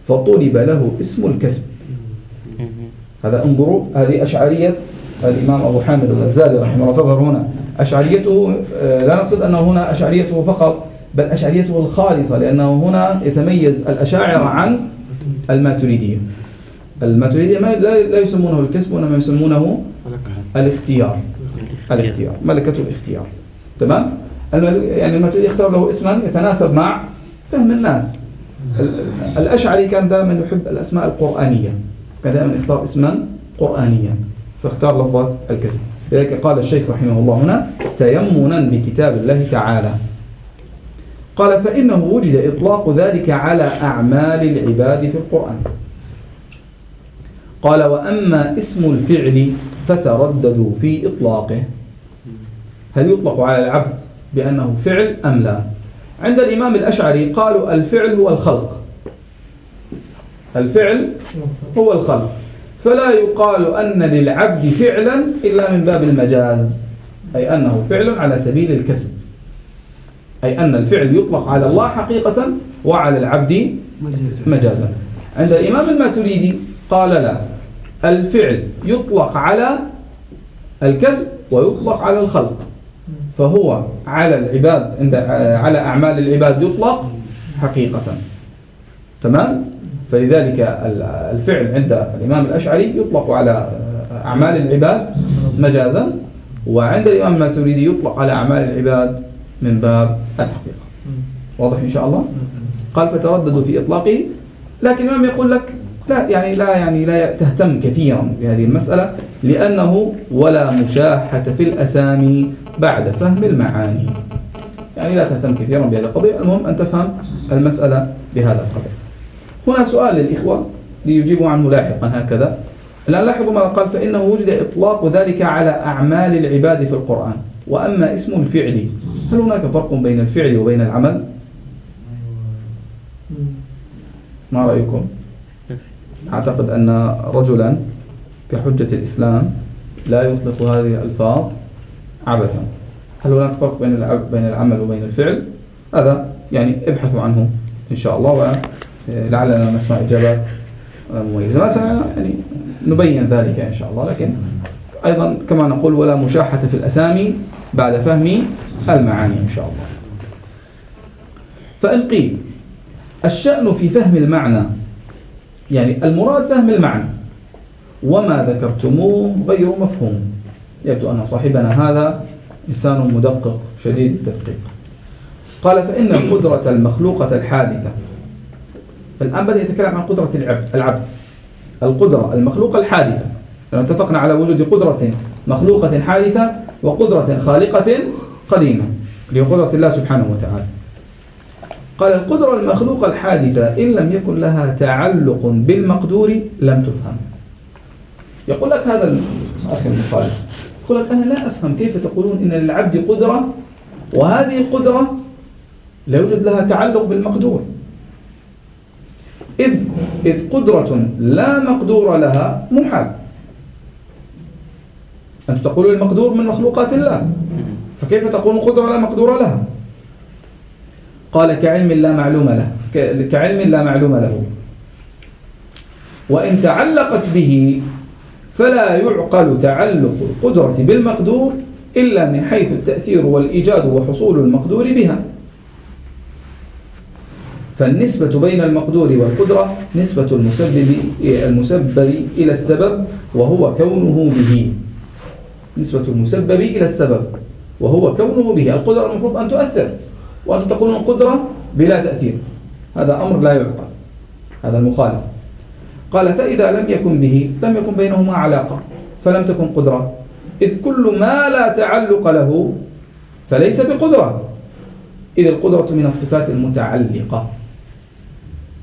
فطلب له اسم الكسب. هذا انظروا هذه أشعرية الإمام أبو حامد الغزالي رحمه الله تظهر هنا. أشعريته آه، لا نقصد أنه هنا أشعريته فقط بل أشعريته الخالصة لأنه هنا يتميز الأشاعر عن الماتريدية. الماتريدية لا يسمونه الكسب وإنما يسمونه الاختيار. الاختيار ملكة الاختيار. تمام؟ يعني الماتريدي يختار له اسما يتناسب مع فهم الناس. الأشعري كان دائما يحب الأسماء القرآنية. كان دائما يختار اسما قرآنيا. فاختار لفظة الكسب لذلك قال الشيخ رحمه الله هنا تيمنا بكتاب الله تعالى قال فإنه وجد إطلاق ذلك على أعمال العباد في القرآن قال وأما اسم الفعل فترددوا في إطلاقه هل يطلق على العبد بأنه فعل أم لا. عند الإمام الأشعري قالوا الفعل هو الخلق. الفعل هو الخلق. فلا يقال أن للعبد فعلا إلا من باب المجاز أي أنه فعل على سبيل الكسب. أي أن الفعل يطلق على الله حقيقة وعلى العبد مجازا. عند الإمام الماتريدي قال لا الفعل يطلق على الكسب ويطلق على الخلق. فهو على العباد عند على أعمال العباد يطلق حقيقة. تمام؟ فلذلك الفعل عند الإمام الأشعري يطلق على أعمال العباد مجازا وعند الإمام الماتريدي يطلق على أعمال العباد من باب الحقيقة. واضح إن شاء الله؟ قال فترددوا في إطلاقه. لكن الإمام يقول لك لا يعني لا يعني لا تهتم كثيرا بهذه المسألة لأنه ولا مشاحة في الأسامي بعد فهم المعاني. يعني لا تهتم كثيرا بهذه القضية. المهم أن تفهم المسألة بهذا القدر. هنا سؤال للإخوة ليجيبوا عنه لاحقا هكذا. الآن لاحظوا ما قال فإنه وجد إطلاق ذلك على أعمال العباد في القرآن. وأما اسم الفعل هل هناك فرق بين الفعل وبين العمل؟ ما رأيكم؟ أعتقد أن رجلا كحجة الإسلام لا يطلق هذه الألفاظ عبثا. هل هناك فرق بين بين العمل وبين الفعل؟ هذا يعني ابحثوا عنه إن شاء الله ولعلنا نسمع إجابات مميزة. مثلا يعني نبين ذلك إن شاء الله لكن أيضا كما نقول ولا مشاحة في الأسامي بعد فهم المعاني إن شاء الله. فإن قيل الشأن في فهم المعنى يعني المراد فهم المعنى. وما ذكرتموه غير مفهوم. يبدو أن صاحبنا هذا إنسان مدقق شديد التدقيق. قال فإن القدرة المخلوقة الحادثة. الآن بدأ يتكلم عن قدرة العبد, العبد. القدرة المخلوقة الحادثة. لو اتفقنا على وجود قدرة مخلوقة حادثة وقدرة خالقة قديمة لقدرة الله سبحانه وتعالى. قال القدرة المخلوقة الحادثة إن لم يكن لها تعلق بالمقدور لم تفهم. يقول لك هذا الأخ المخالف يقول لك أنا لا أفهم كيف تقولون إن للعبد قدرة وهذه القدرة لا يوجد لها تعلق بالمقدور. إذ, إذ قدرة لا مقدور لها محال أنت تقول المقدور من مخلوقات الله فكيف تقول قدرة لا مقدور لها؟ قال كعلم لا معلوم له. كعلم لا معلوم له. وإن تعلقت به فلا يعقل تعلق القدرة بالمقدور إلا من حيث التأثير والإيجاد وحصول المقدور بها. فالنسبة بين المقدور والقدرة نسبة المسبب المسبب إلى السبب وهو كونه به. نسبة المسبب إلى السبب وهو كونه به. القدرة المفروض أن تؤثر. وأنتم تقولون قدرة بلا تأثير. هذا أمر لا يعقل. هذا المخالف. قال فإذا لم يكن به لم يكن بينهما علاقة فلم تكن قدرة. إذ كل ما لا تعلق له فليس بقدرة. إذ القدرة من الصفات المتعلقة.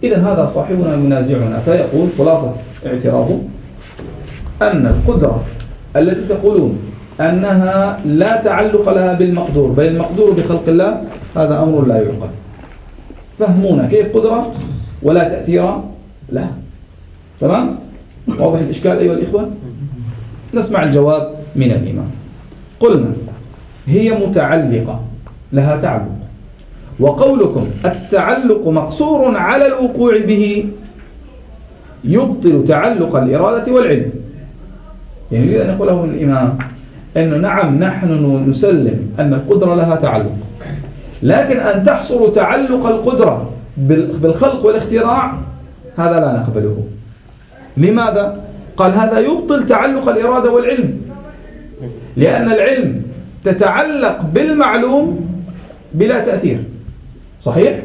إذا هذا صاحبنا ينازعنا فيقول خلاصة اعتراضه أن القدرة التي تقولون أنها لا تعلق لها بالمقدور بل المقدور بخلق الله هذا أمر لا يعقل. فهمونا كيف قدرة ولا تأثير لا. تمام؟ واضح الإشكال أيها الإخوة؟ نسمع الجواب من الإمام. قلنا هي متعلقة لها تعلق. وقولكم التعلق مقصور على الوقوع به يبطل تعلق الإرادة والعلم. يعني يريد أن يقول له الإمام أنه نعم نحن نسلم أن القدرة لها تعلق. لكن أن تحصر تعلق القدرة بالخلق والاختراع هذا لا نقبله. لماذا؟ قال هذا يبطل تعلق الإرادة والعلم. لأن العلم تتعلق بالمعلوم بلا تأثير. صحيح؟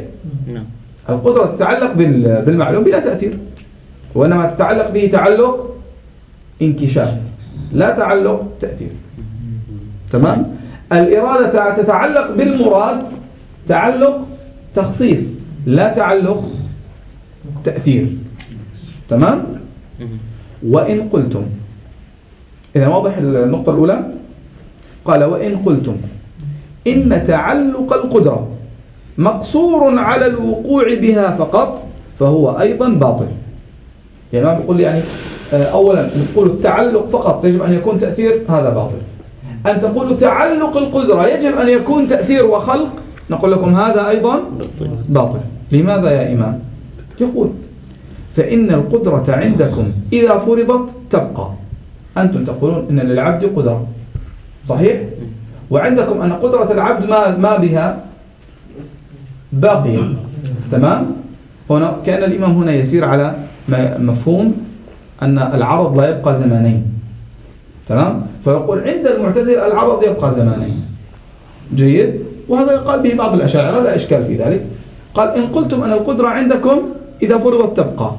نعم. القدرة تتعلق بالمعلوم بلا تأثير. وإنما تتعلق به تعلق انكشاف لا تعلق تأثير. تمام؟ الإرادة تتعلق بالمراد تعلق تخصيص لا تعلق تأثير. تمام؟ وإن قلتم. إذا واضح النقطة الأولى؟ قال وإن قلتم. إن تعلق القدرة مقصور على الوقوع بها فقط فهو أيضا باطل. يعني ما بيقول يعني آه، أولا نقول التعلق فقط يجب أن يكون تأثير هذا باطل. أن تقول تعلق القدرة يجب أن يكون تأثير وخلق نقول لكم هذا أيضا باطل. لماذا يا إمام يقول فإن القدرة عندكم إذا فرضت تبقى. أنتم تقولون إن للعبد قدرة. صحيح؟ وعندكم أن قدرة العبد ما, ما بها؟ باقية. تمام؟ هنا كأن الإمام هنا يسير على مفهوم أن العرض لا يبقى زمانين. تمام؟ فيقول عند المعتزل العرض يبقى زمانين. جيد؟ وهذا يقال به بعض الأشاعرة لا إشكال في ذلك. قال إن قلتم أن القدرة عندكم إذا فرضت تبقى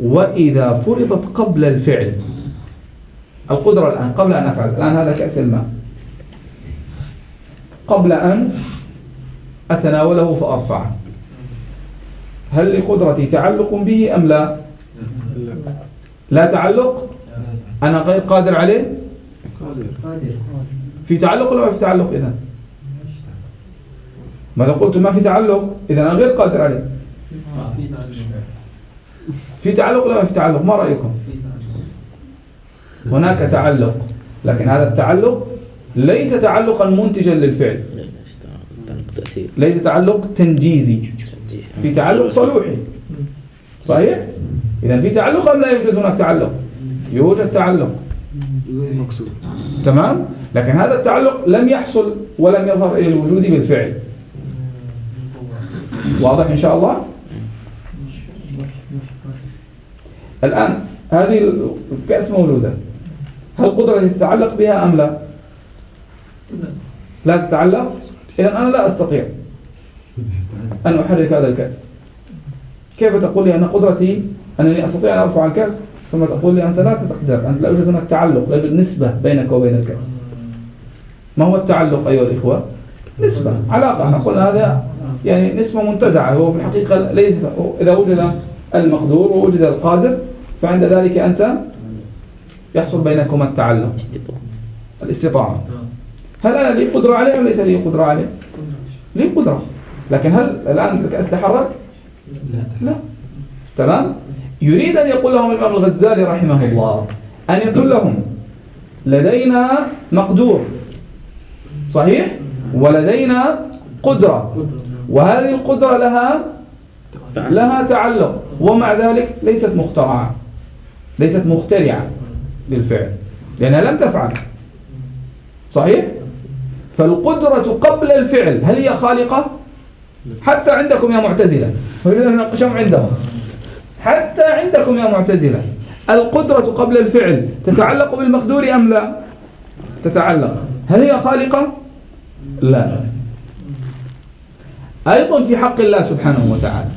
وإذا فرضت قبل الفعل. القدرة الآن قبل أن أفعل الآن هذا كأس الماء. قبل أن أتناوله فأرفعه. هل لقدرتي تعلق به أم لا؟ لا تعلق؟ أنا غير قادر عليه؟ في تعلق ولا في تعلق ماذا قلت؟ ما في تعلق. إذا أنا غير قادر عليه. في تعلق. ولا ما في تعلق؟ ما رأيكم؟ هناك تعلق. لكن هذا التعلق ليس تعلقا منتجا للفعل. ليس تعلق تنجيزي. في تعلق صلوحي. صحيح؟ إذا في تعلق أم لا يوجد هناك تعلق؟ يوجد تعلق. تمام؟ لكن هذا التعلق لم يحصل ولم يظهر إلى الوجود بالفعل. واضح إن شاء الله؟ الآن هذه الكأس موجودة هل قدرة تتعلق بها أم لا؟ لا تتعلق؟ إذا أنا لا أستطيع أن أحرك هذا الكأس. كيف تقول لي أن قدرتي أنني أستطيع أن أرفع الكأس؟ ثم تقول لي أنت لا تقدر أنت لا يوجد هناك تعلق لا يوجد نسبة بينك وبين الكأس. ما هو التعلق أيها الإخوة؟ نسبة علاقة. نقول هذا يعني نسبة منتزعة. هو في الحقيقة ليس إذا وجد المقدور ووجد القادر فعند ذلك أنت يحصل بينكما التعلق الاستطاعة. هل أنا لي قدرة عليه أو ليس لي قدرة عليه؟ لي قدرة. لكن هل الآن الكأس تحرك لا لا. تمام؟ يريد أن يقول لهم الإمام الغزالي رحمه الله أن يقول لهم لدينا مقدور. صحيح؟ ولدينا قدرة. وهذه القدرة لها لها تعلق ومع ذلك ليست مخترعة ليست مخترعة للفعل لأنها لم تفعل. صحيح؟ فالقدرة قبل الفعل هل هي خالقة؟ حتى عندكم يا معتزلة نناقشهم عندهم. حتى عندكم يا معتزلة القدرة قبل الفعل تتعلق بالمقدور أم لا؟ تتعلق. هل هي خالقة؟ لا. أيضا في حق الله سبحانه وتعالى.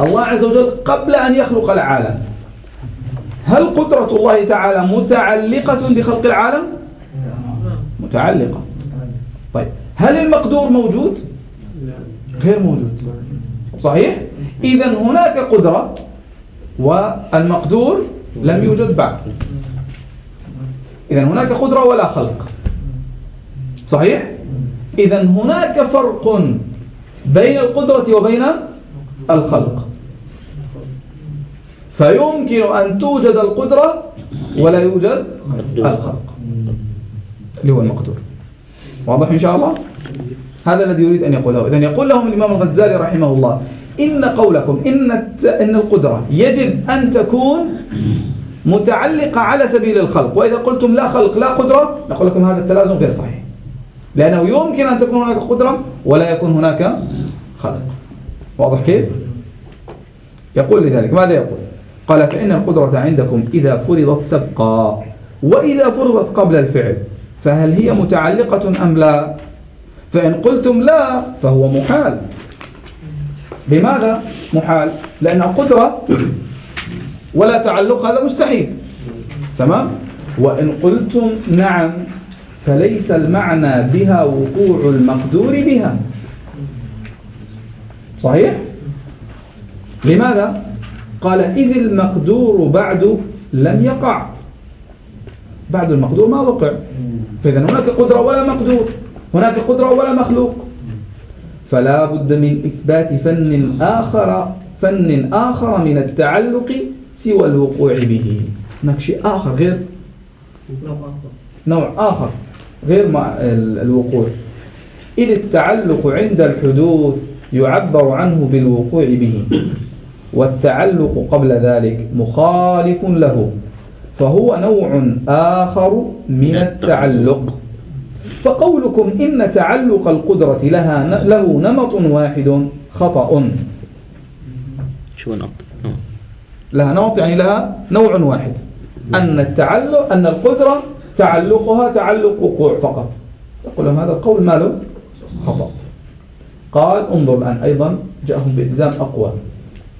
الله عز وجل قبل أن يخلق العالم. هل قدرة الله تعالى متعلقة بخلق العالم؟ متعلقة. طيب هل المقدور موجود؟ غير موجود. صحيح؟ إذا هناك قدرة والمقدور لم يوجد بعد. إذا هناك قدرة ولا خلق. صحيح؟ إذا هناك فرق بين القدرة وبين الخلق. فيمكن أن توجد القدرة ولا يوجد الخلق. اللي هو المقدور. واضح إن شاء الله؟ هذا الذي يريد أن يقوله. إذن يقول لهم الإمام الغزالي رحمه الله إن قولكم إن, إن القدرة يجب أن تكون متعلقة على سبيل الخلق. وإذا قلتم لا خلق لا قدرة نقول لكم هذا التلازم غير صحيح. لأنه يمكن أن تكون هناك قدرة ولا يكون هناك خلق واضح كيف؟ يقول لذلك ماذا يقول؟ قال فإن القدرة عندكم إذا فرضت تبقى وإذا فرضت قبل الفعل فهل هي متعلقة أم لا؟ فإن قلتم لا فهو محال. لماذا محال؟ لأن قدرة ولا تعلق هذا مستحيل. تمام؟ وإن قلتم نعم فليس المعنى بها وقوع المقدور بها. صحيح؟ لماذا؟ قال إذ المقدور بعد لم يقع. بعد المقدور ما وقع. فإذا هناك قدرة ولا مقدور. هناك قدرة ولا مخلوق. فلا بد من إثبات فن آخر فن آخر من التعلق سوى الوقوع به. هناك شيء آخر غير؟ نوع آخر. غير الوقوع. إذ التعلق عند الحدوث يعبر عنه بالوقوع به والتعلق قبل ذلك مخالف له فهو نوع آخر من التعلق. فقولكم إن تعلق القدرة لها له نمط واحد خطأ.
شو نمط
لها نمط يعني لها نوع واحد. أن التعلق أن القدرة تعلقها تعلق وقوع فقط. يقول لهم هذا القول ماله؟ خطأ. قال انظر الآن أيضا جاءهم بإلزام أقوى.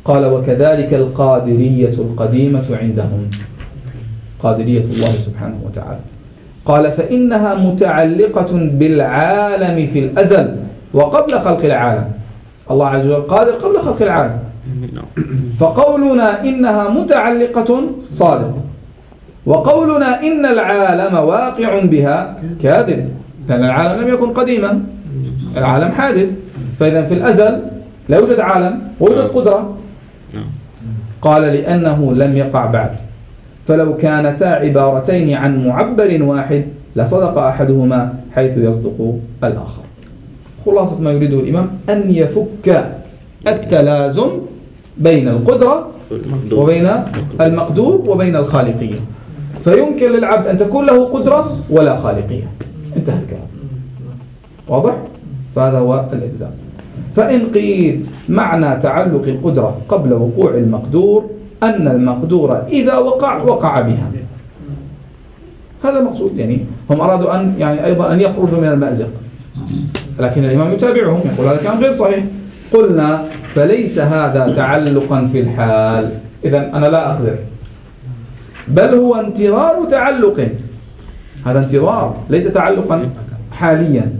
قال وكذلك القادرية القديمة عندهم. قادرية الله سبحانه وتعالى. قال فإنها متعلقة بالعالم في الأزل وقبل خلق العالم. الله عز وجل قادر قبل خلق العالم. فقولنا إنها متعلقة صادق. وقولنا إن العالم واقع بها كاذب. لأن العالم لم يكن قديما. العالم حادث. فإذا في الأزل لا يوجد عالم ويوجد قدرة. قال لأنه لم يقع بعد. فلو كانتا عبارتين عن معبر واحد لصدق أحدهما حيث يصدق الآخر. خلاصة ما يريده الإمام أن يفك التلازم بين القدرة وبين المقدور وبين الخالقية. فيمكن للعبد أن تكون له قدرة ولا خالقية. انتهى الكلام. واضح؟ فهذا هو الإلزام. فإن قيل معنى تعلق القدرة قبل وقوع المقدور أن المقدور إذا وقع وقع بها. هذا المقصود. يعني هم أرادوا أن يعني أيضا أن يخرجوا من المأزق. لكن الإمام يتابعهم يقول هذا كان غير صحيح. قلنا فليس هذا تعلقا في الحال. إذا أنا لا أقدر. بل هو انتظار تعلق. هذا انتظار ليس تعلقا حاليا.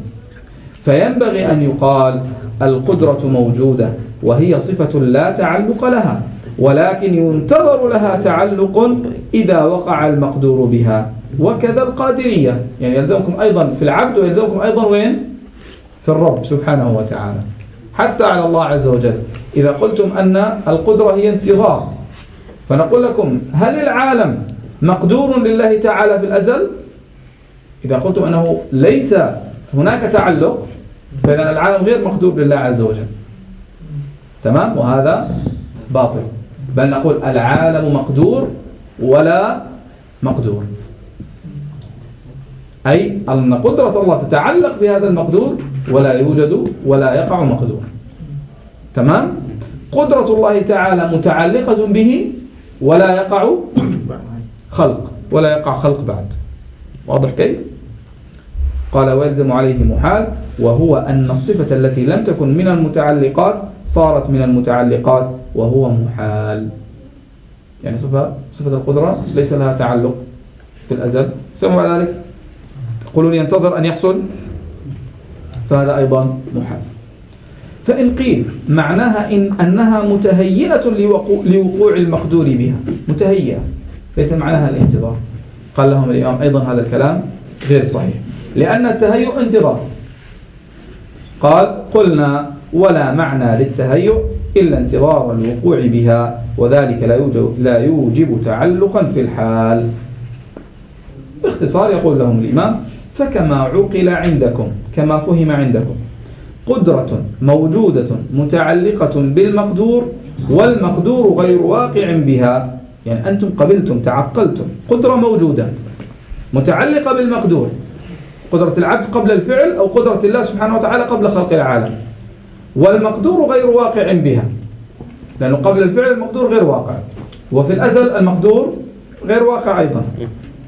فينبغي أن يقال القدرة موجودة وهي صفة لا تعلق لها ولكن ينتظر لها تعلق إذا وقع المقدور بها. وكذا القادرية. يعني يلزمكم أيضا في العبد ويلزمكم أيضا وين؟ في الرب سبحانه وتعالى. حتى على الله عز وجل. إذا قلتم أن القدرة هي انتظار فنقول لكم هل العالم مقدور لله تعالى في الأزل؟ إذا قلتم أنه ليس هناك تعلق فإذا العالم غير مقدور لله عز وجل. تمام؟ وهذا باطل. بل نقول العالم مقدور ولا مقدور. أي أن قدرة الله تتعلق بهذا المقدور ولا يوجد ولا يقع مقدور. تمام؟ قدرة الله تعالى متعلقة به ولا يقع خلق ولا يقع خلق بعد. واضح كيف؟ قال ويلزم عليه محال وهو أن الصفة التي لم تكن من المتعلقات صارت من المتعلقات وهو محال. يعني صفة, صفة القدرة ليس لها تعلق في الأزل. ثم بعد ذلك؟ تقولون ينتظر أن يحصل؟ فهذا أيضا محال. فإن قيل معناها إن أنها متهيئة لوقوع المقدور بها. متهيئة. ليس معناها الانتظار. قال لهم الإمام أيضا هذا الكلام غير صحيح. لأن التهيؤ انتظار. قال قلنا ولا معنى للتهيؤ إلا انتظار الوقوع بها وذلك لا يوجب, لا يوجب تعلقا في الحال. باختصار يقول لهم الإمام فكما عقل عندكم كما فهم عندكم. قدرة موجودة متعلقة بالمقدور والمقدور غير واقع بها. يعني أنتم قبلتم تعقلتم. قدرة موجودة متعلقة بالمقدور. قدرة العبد قبل الفعل أو قدرة الله سبحانه وتعالى قبل خلق العالم. والمقدور غير واقع بها. لأنه قبل الفعل المقدور غير واقع. وفي الأزل المقدور غير واقع أيضا.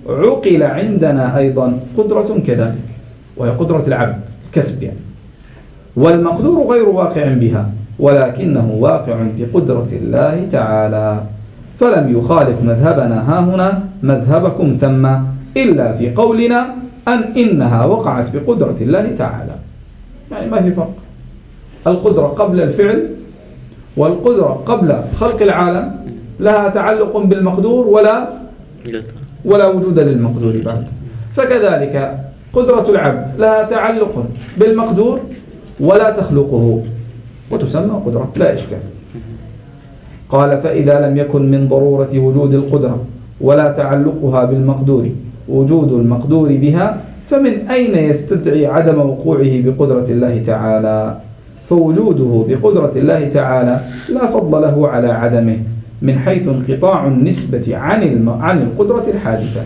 عقل عندنا أيضا قدرة كذلك وهي قدرة العبد كسب يعني. والمقدور غير واقع بها ولكنه واقع بقدرة الله تعالى. فلم يخالف مذهبنا ها هنا مذهبكم ثم إلا في قولنا أن إنها وقعت بقدرة الله تعالى. يعني ما في فرق. القدرة قبل الفعل والقدرة قبل خلق العالم لها تعلق بالمقدور ولا ولا وجود للمقدور بعد. فكذلك قدرة العبد لها تعلق بالمقدور ولا تخلقه. وتسمى قدرة. لا إشكال. قال فإذا لم يكن من ضرورة وجود القدرة ولا تعلقها بالمقدور وجود المقدور بها فمن أين يستدعي عدم وقوعه بقدرة الله تعالى؟ فوجوده بقدرة الله تعالى لا فضل له على عدمه من حيث انقطاع النسبة عن عن القدرة الحادثة.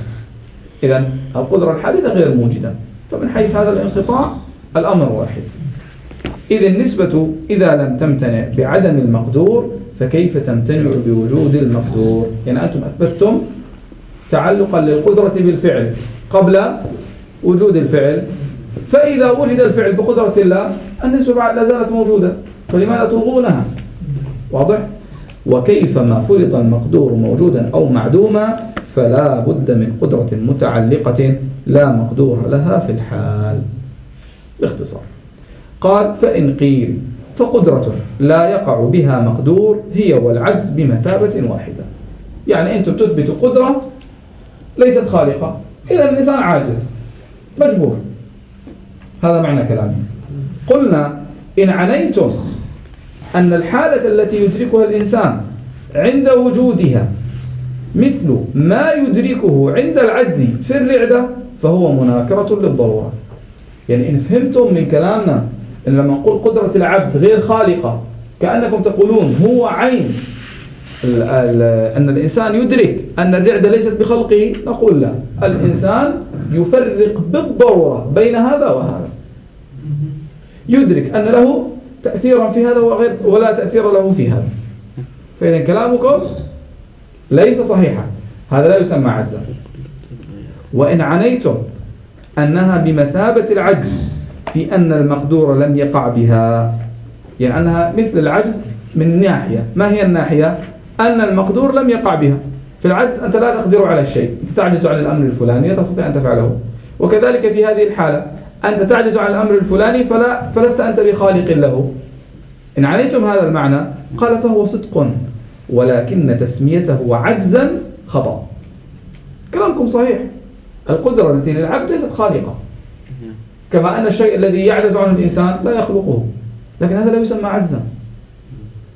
إذا القدرة الحادثة غير موجودة فمن حيث هذا الانقطاع الأمر واحد. إذ النسبة إذا لم تمتنع بعدم المقدور فكيف تمتنع بوجود المقدور؟ يعني أنتم أثبتتم تعلقا للقدرة بالفعل قبل وجود الفعل فإذا وجد الفعل بقدرة الله النسبة بعد لا زالت موجودة فلماذا تلغونها واضح؟ وكيف ما فرض المقدور موجودا أو معدوما فلا بد من قدرة متعلقة لا مقدور لها في الحال. باختصار. قال فإن قيل فقدرة لا يقع بها مقدور هي والعجز بمثابة واحدة. يعني أنتم تثبتوا قدرة ليست خالقة. إذا الإنسان عاجز. مجبور هذا معنى كلامي قلنا إن عنيتم أن الحالة التي يدركها الإنسان عند وجودها مثل ما يدركه عند العجز في الرعدة فهو مناكرة للضرورة. يعني إن فهمتم من كلامنا لما نقول قدرة العبد غير خالقة. كأنكم تقولون هو عين. أن الإنسان يدرك أن الرعدة ليست بخلقه نقول لا. الإنسان يفرق بالضرورة بين هذا وهذا. يدرك أن له تأثيرا في هذا وغير ولا تأثير له في هذا. فإذا كلامكم ليس صحيحا. هذا لا يسمى عجزا. وإن عنيتم أنها بمثابة العجز في أن المقدور لم يقع بها. يعني أنها مثل العجز من ناحية. ما هي الناحية؟ أن المقدور لم يقع بها. في العجز أنت لا تقدر على الشيء تعجز عن الأمر الفلاني لا تستطيع أن تفعله وكذلك في هذه الحالة أنت تعجز عن الأمر الفلاني فلا فلست أنت بخالق له. إن عليتم هذا المعنى قال فهو صدق ولكن تسميته عجزا خطأ. كلامكم صحيح. القدرة التي للعبد ليست خالقة. كما أن الشيء الذي يعجز عنه الإنسان لا يخلقه. لكن هذا لا يسمى عجزا.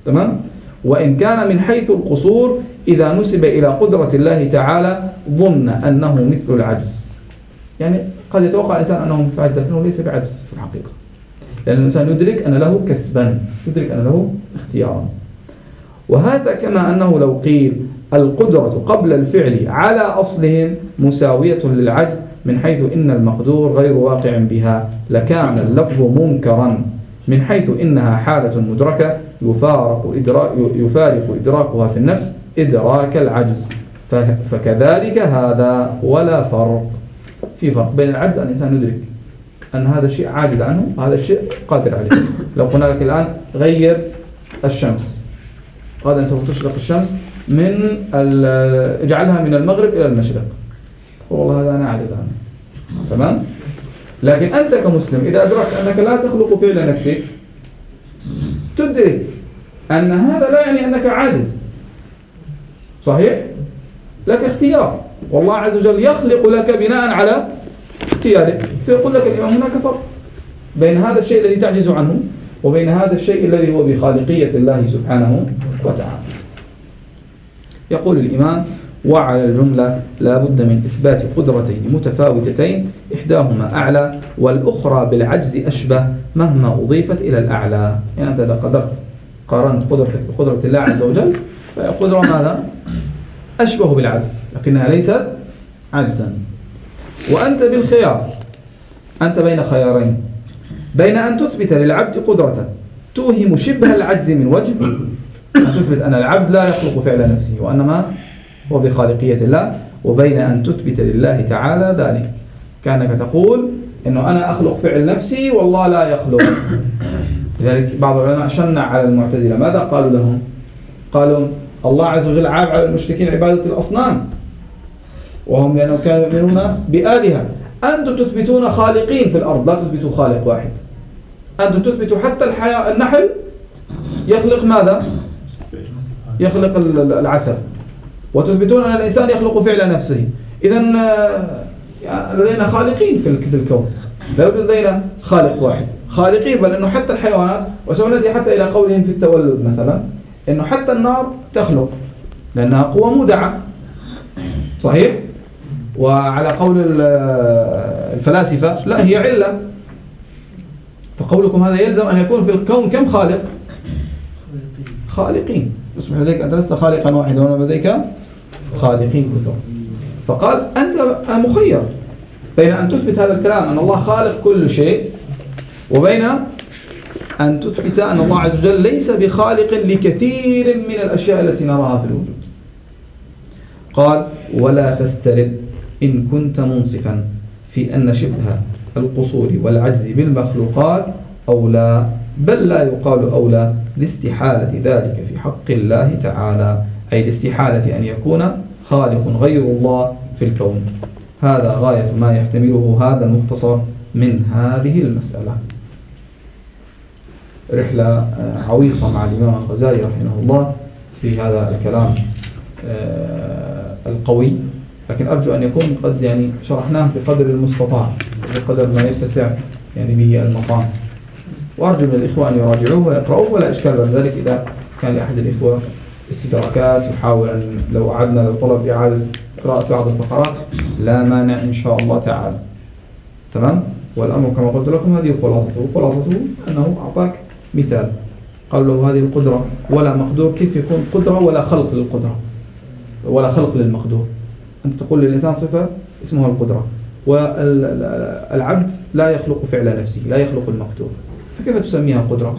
تمام؟ وإن كان من حيث القصور إذا نسب إلى قدرة الله تعالى ظن أنه مثل العجز. يعني قد يتوقع الإنسان أنه مثل لكنه ليس بعجز في الحقيقة. لأن الإنسان يدرك أن له كسبا يدرك أن له اختيارا. وهذا كما أنه لو قيل القدرة قبل الفعل على أصلهم مساوية للعجز من حيث إن المقدور غير واقع بها لكان اللفظ منكرا. من حيث إنها حالة مدركة يفارق, إدراك يفارق إدراكها في النفس إدراك العجز. فكذلك هذا ولا فرق. في فرق بين العجز أن الإنسان يدرك أن هذا الشيء عاجز عنه هذا الشيء قادر عليه. لو قلنا لك الآن غير الشمس. غدا سوف تشرق الشمس من اجعلها من المغرب إلى المشرق. والله هذا أنا أعجز عنه. تمام؟ لكن أنت كمسلم إذا أدركت أنك لا تخلق فعل نفسك تدرك أن هذا لا يعني أنك عاجز. صحيح؟ لك اختيار. والله عز وجل يخلق لك بناء على اختيارك. فيقول لك الإمام هناك فرق بين هذا الشيء الذي تعجز عنه وبين هذا الشيء الذي هو بخالقية الله سبحانه وتعالى. يقول الإمام وعلى الجملة لا بد من إثبات قدرتين متفاوتتين إحداهما أعلى والأخرى بالعجز أشبه مهما أضيفت إلى الأعلى. يعني أنت إذا قدرت قارنت قدرتك بقدرة الله عز وجل فهي قدرة ماذا؟ أشبه بالعجز لكنها ليست عجزا. وأنت بالخيار. أنت بين خيارين. بين أن تثبت للعبد قدرة توهم شبه العجز من وجه أن تثبت أن العبد لا يخلق فعل نفسه وأنما هو بخالقية الله وبين أن تثبت لله تعالى ذلك. كأنك تقول إنه أنا أخلق فعل نفسي والله لا يخلق. لذلك بعض العلماء شنع على المعتزلة. ماذا قالوا لهم؟ قالوا الله عز وجل عاب على المشركين عبادة الأصنام. وهم لأنهم كانوا يؤمنون بآلهة. أنتم تثبتون خالقين في الأرض. لا تثبتوا خالق واحد. أنتم تثبتوا حتى الحياة النحل يخلق ماذا؟ يخلق العسل. وتثبتون أن الإنسان يخلق فعل نفسه. إذا آه، لدينا خالقين في الكون. لا يوجد لدينا خالق واحد. خالقين بل أنه حتى الحيوانات وسنأتي حتى إلى قولهم في التولد مثلا أنه حتى النار تخلق لأنها قوة مودعة. صحيح؟ وعلى قول الفلاسفة لا هي علة. فقولكم هذا يلزم أن يكون في الكون كم خالق؟ خالقين. يصبح لديك أنت لست خالقا واحدا وأنا لديك خالقين كثر. فقال أنت مخير بين أن تثبت هذا الكلام أن الله خالق كل شيء وبين أن تثبت أن الله عز وجل ليس بخالق لكثير من الأشياء التي نراها في الوجود. قال ولا تسترد إن كنت منصفا في أن شبه القصور والعجز بالمخلوقات أولى بل لا يقال أولى لاستحالة ذلك في حق الله تعالى. أي لاستحالة أن يكون خالق غير الله في الكون. هذا غاية ما يحتمله هذا المختصر من هذه المسألة. رحلة آه، عويصة مع الإمام الغزالي رحمه الله في هذا الكلام آه، القوي. لكن أرجو أن يكون قد يعني شرحناه بقدر المستطاع بقدر ما يتسع يعني به المقام. وأرجو من الإخوة أن يراجعوه ويقرأوه ولا إشكال بعد ذلك إذا كان لأحد الإخوة استدراكات يحاول أن لو أعدنا لو طلب إعادة قراءة بعض الفقرات لا مانع إن شاء الله تعالى. تمام؟ والأمر كما قلت لكم هذه خلاصته خلاصته أنه أعطاك مثال. قال له هذه القدرة ولا مقدور كيف يكون قدرة ولا خلق للقدرة؟ ولا خلق للمقدور. أنت تقول للإنسان صفة اسمها القدرة. والعبد لا يخلق فعل نفسه لا يخلق المقدور. فكيف تسميها قدرة؟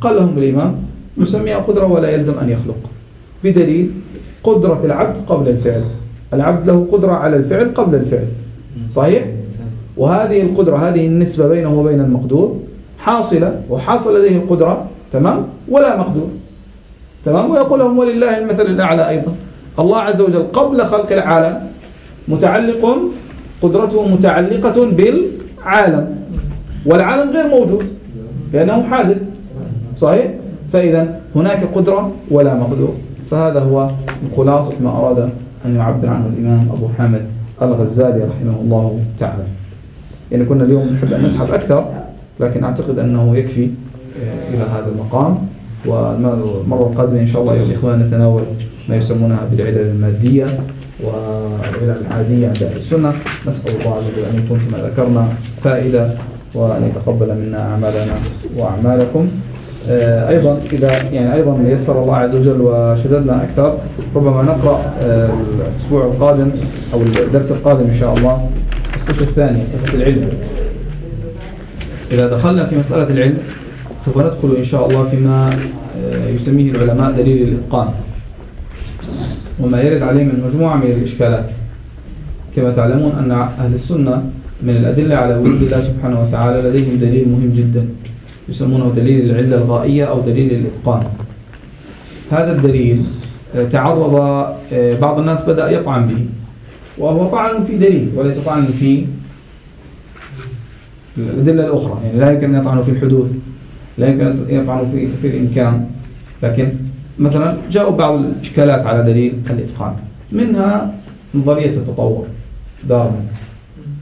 قال لهم الإمام نسميها قدرة ولا يلزم أن يخلق. بدليل قدرة العبد قبل الفعل. العبد له قدرة على الفعل قبل الفعل. صحيح؟ وهذه القدرة هذه النسبة بينه وبين المقدور حاصلة وحاصل لديه القدرة تمام؟ ولا مقدور. تمام؟ ويقول لهم ولله المثل الأعلى أيضا. الله عز وجل قبل خلق العالم متعلق قدرته متعلقة بالعالم. والعالم غير موجود لأنه حادث. صحيح؟ فإذا هناك قدرة ولا مقدور. فهذا هو خلاصة ما أراد أن يعبر عنه الإمام أبو حامد الغزالي رحمه الله تعالى. يعني كنا اليوم نحب أن نسحب أكثر لكن أعتقد أنه يكفي آه، إلى هذا المقام. والمرة القادمة إن شاء الله أيها الإخوان نتناول ما يسمونها بالعلل المادية والعلل العادية عند أهل السنة. نسأل الله عز وجل أن يكون كما ذكرنا فائدة وأن يتقبل منا أعمالنا وأعمالكم. أيضا إذا يعني أيضا يسر الله عز وجل وشددنا أكثر ربما نقرأ آه، الأسبوع القادم أو الدرس القادم إن شاء الله الصفة الثانية صفة العلم. إذا دخلنا في مسألة العلم سوف ندخل إن شاء الله فيما آه، يسميه العلماء دليل الإتقان. وما يرد عليه من مجموعة من الإشكالات. كما تعلمون أن أهل السنة من الأدلة على وجود الله سبحانه وتعالى لديهم دليل مهم جدا. يسمونه دليل العلة الغائية أو دليل الإتقان. هذا الدليل آه، تعرض آه، بعض الناس بدأ يطعن به وهو طعن في دليل وليس طعن في الأدلة الأخرى. يعني لا يمكن أن يطعنوا في الحدوث لا يمكن أن يطعنوا في, في الإمكان. لكن مثلا جاءوا بعض الإشكالات على دليل الإتقان. منها نظرية التطور. دارون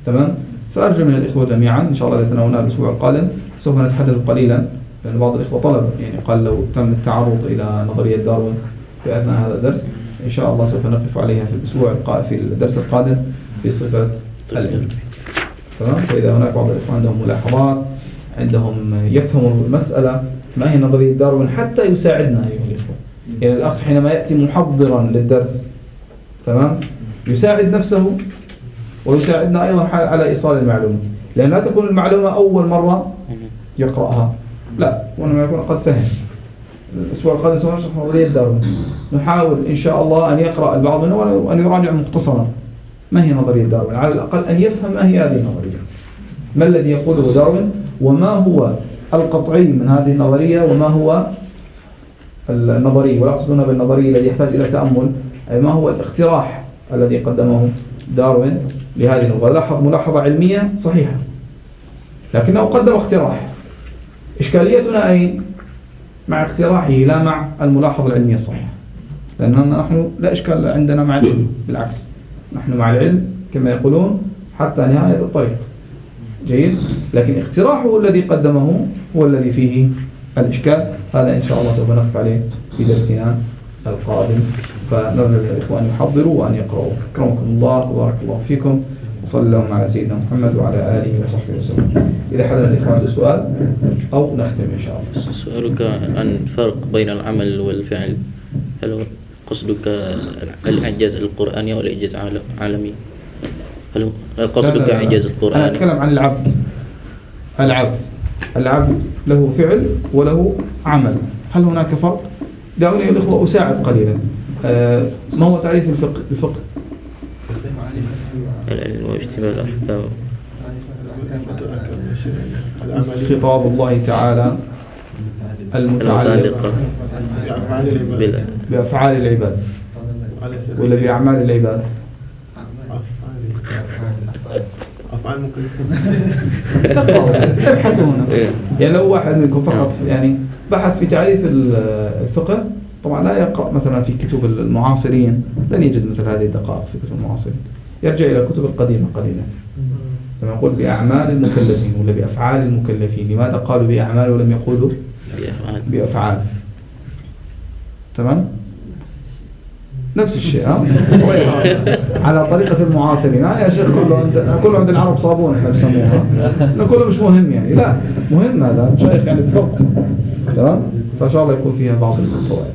تمام؟ فأرجو من الإخوة جميعا إن شاء الله إذا تناولنا الأسبوع القادم سوف نتحدث قليلا لأن بعض الإخوة طلب يعني قال لو تم التعرض إلى نظرية داروين في أثناء هذا الدرس إن شاء الله سوف نقف عليها في الأسبوع في الدرس القادم في صفة العلم. تمام؟ فإذا هناك بعض الإخوة عندهم ملاحظات عندهم يفهموا المسألة ما هي نظرية داروين؟ حتى يساعدنا أيها الإخوة. يعني الأخ حينما يأتي محضرا للدرس تمام؟ يساعد نفسه ويساعدنا أيضا على إيصال المعلومة. لأن لا تكون المعلومة أول مرة يقرأها. لا وإنما يكون قد فهم. الأسبوع القادم سوف نشرح نظرية داروين نحاول إن شاء الله أن يقرأ البعض منه وأن يراجع مختصرا. ما هي نظرية داروين؟ على الأقل أن يفهم ما هي هذه النظرية. ما الذي يقوله داروين؟ وما هو القطعي من هذه النظرية؟ وما هو النظري؟ ولا أقصدنا بالنظري الذي يحتاج إلى تأمل. أي ما هو الاقتراح الذي قدمه داروين لهذه النظرية؟ لاحظ ملاحظة علمية صحيحة. لكنه قدم اقتراح. إشكاليتنا أي مع اقتراحه لا مع الملاحظة العلمية الصحيحة. لأننا نحن لا إشكال عندنا مع العلم بالعكس. نحن مع العلم كما يقولون حتى نهاية الطريق. جيد؟ لكن اقتراحه الذي قدمه هو الذي فيه الإشكال. هذا إن شاء الله سوف نقف عليه في درسنا القادم. فنرجو للإخوان يحضروا وأن يقرأوا. أكرمكم الله وبارك الله فيكم. وصلى اللهم على سيدنا محمد وعلى آله وصحبه وسلم. إذا حدث الإخوان عنده سؤال أو نختم إن شاء الله.
سؤالك عن فرق بين العمل والفعل. هل قصدك الإعجاز القرآني أو الإعجاز العالمي هل قصدك إعجاز القرآن؟
أنا أتكلم عن العبد. العبد. العبد له فعل وله عمل. هل هناك فرق؟ دعوني يا الأخوة أساعد قليلا. آه، ما هو تعريف الفقه. الفقه.
العلم واجتماع الأحكام.
خطاب الله تعالى المتعلق بأفعال العباد ولا بأعمال العباد. أفعال مكلفة ابحثوا هنا إيه. يعني لو واحد منكم فقط يعني بحث في تعريف الفقه طبعا لا يقرأ مثلا في كتب المعاصرين. لن يجد مثل هذه الدقائق في كتب المعاصرين. يرجع إلى الكتب القديمة قليلا. لما يقول بأعمال المكلفين ولا بأفعال المكلفين؟ لماذا قالوا بأعمال ولم يقولوا بأفعال. تمام؟ نفس الشيء ها؟ (laughs) على طريقة المعاصرين ها يا شيخ كله عند كله عند العرب صابون إحنا بسموها كله مش مهم يعني. لا مهم هذا شايف يعني بالضبط تمام؟ فإن شاء الله يكون فيها بعض الفوائد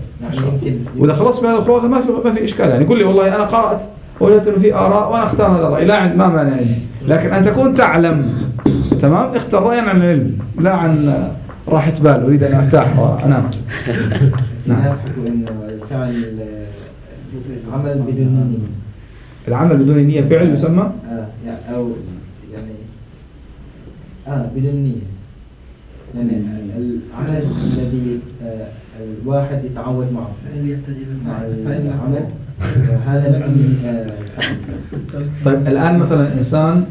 وإذا خلصت من هذا الفوائد ما في ما في إشكال يعني. قل لي والله أنا قرأت وجدت انه في آراء وأنا أختار هذا الرأي. لا ما مانع. لكن أن تكون تعلم. تمام؟ اختر رأيا عن العلم. لا عن راحة بال. أريد أن أرتاح وأنام. (laughs)
نعم. الفعل عمل بدون نية.
العمل بدون نية. فعل يسمى؟
آه يعني أو يعني آه بدون نية. يعني العمل الذي آه الواحد يتعود معه. مع العمل.
طيب الآن مثلا إنسان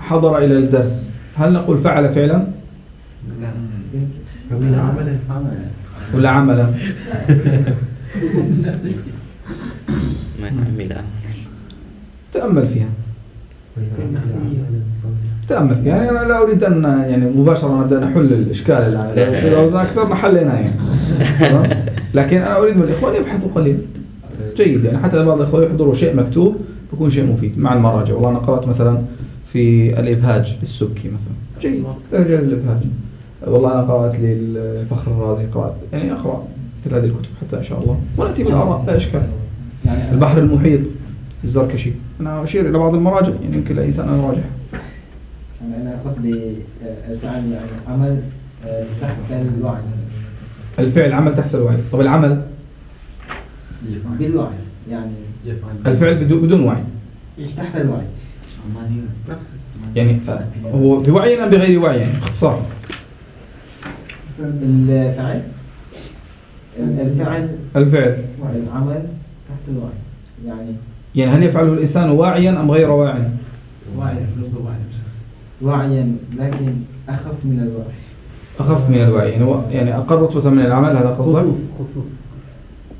حضر إلى الدرس هل نقول فعل فعلا؟ لا عملا ولا عملا؟ تأمل فيها. تأمل فيها. يعني أنا لا أريد أن يعني مباشرة نبدأ نحل الإشكال الآن. أكثر محلنا يعني. لكن أنا أريد من الإخوان يبحثوا قليلا. جيد يعني حتى بعض الإخوان يحضروا شيء مكتوب بيكون شيء مفيد مع المراجع. والله أنا قرأت مثلا في الإبهاج للسبكي مثلا. جيد رجال الإبهاج والله أنا قرأت للفخر الرازي قرأت يعني أقرأ مثل هذه الكتب حتى إن شاء الله. ونأتي بالآراء لا إشكال. يعني البحر المحيط الزركشي. أنا أشير إلى بعض المراجع يعني يمكن لأي إنسان أن يراجع.
يعني أنا قصدي آه، الفعل يعني عمل آه، تحت الوعي.
الفعل عمل تحت الوعي. طب العمل؟
بالوعي يعني
الفعل بدون بدون وعي.
تحت الوعي.
يعني هو بوعي أم بغير وعي. يعني باختصار
الفعل. الفعل.
الفعل
العمل تحت الوعي. يعني
يعني هل يفعله الإنسان واعيا أم غير واعي؟
وعيا لكن أخف من الوعي.
أخف من الوعي. يعني, هو يعني أقل رتبة من العمل هذا قصدك؟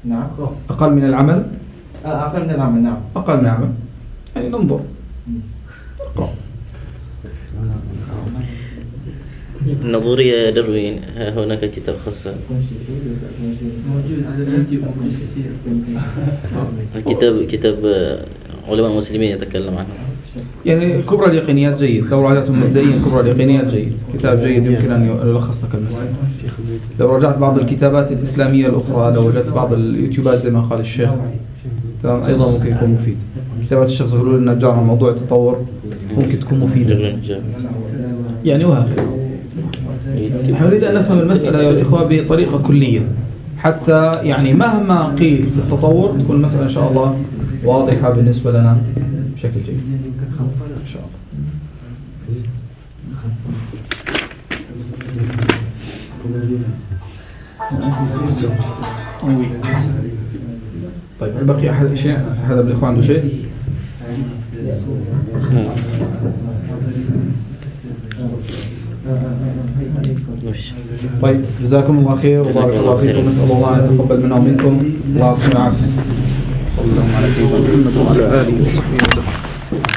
نعم
أقل من العمل؟
آه، أقل من العمل نعم.
أقل من العمل. يعني ننظر. اقرأ
النظرية دروين هناك كتاب خاص
موجود على
كتاب كتاب علماء المسلمين يتكلم عنه.
يعني كبرى اليقينيات جيد. لو راجعتم مبدئيا كبرى اليقينيات جيد. كتاب جيد يمكن أن يلخص لك المسألة. لو رجعت بعض الكتابات الإسلامية الأخرى لو وجدت بعض اليوتيوبات زي ما قال الشيخ تمام أيضا ممكن يكون مفيد. كتابات الشيخ زغلول النجار عن موضوع التطور ممكن تكون مفيدة. يعني وهكذا. نحن نريد أن نفهم المسألة يا الإخوة بطريقة كلية. حتى يعني مهما قيل في التطور تكون المسألة إن شاء الله واضحة بالنسبة لنا بشكل جيد إن شاء الله طيب هل بقي أحد شيء؟ هذا من الإخوان عنده شيء؟ طيب جزاكم الله خير وبارك الله فيكم نسأل الله أن يتقبل منا ومنكم. الله يعافيكم صلى الله على سيدنا محمد وعلى آله وصحبه وسلم.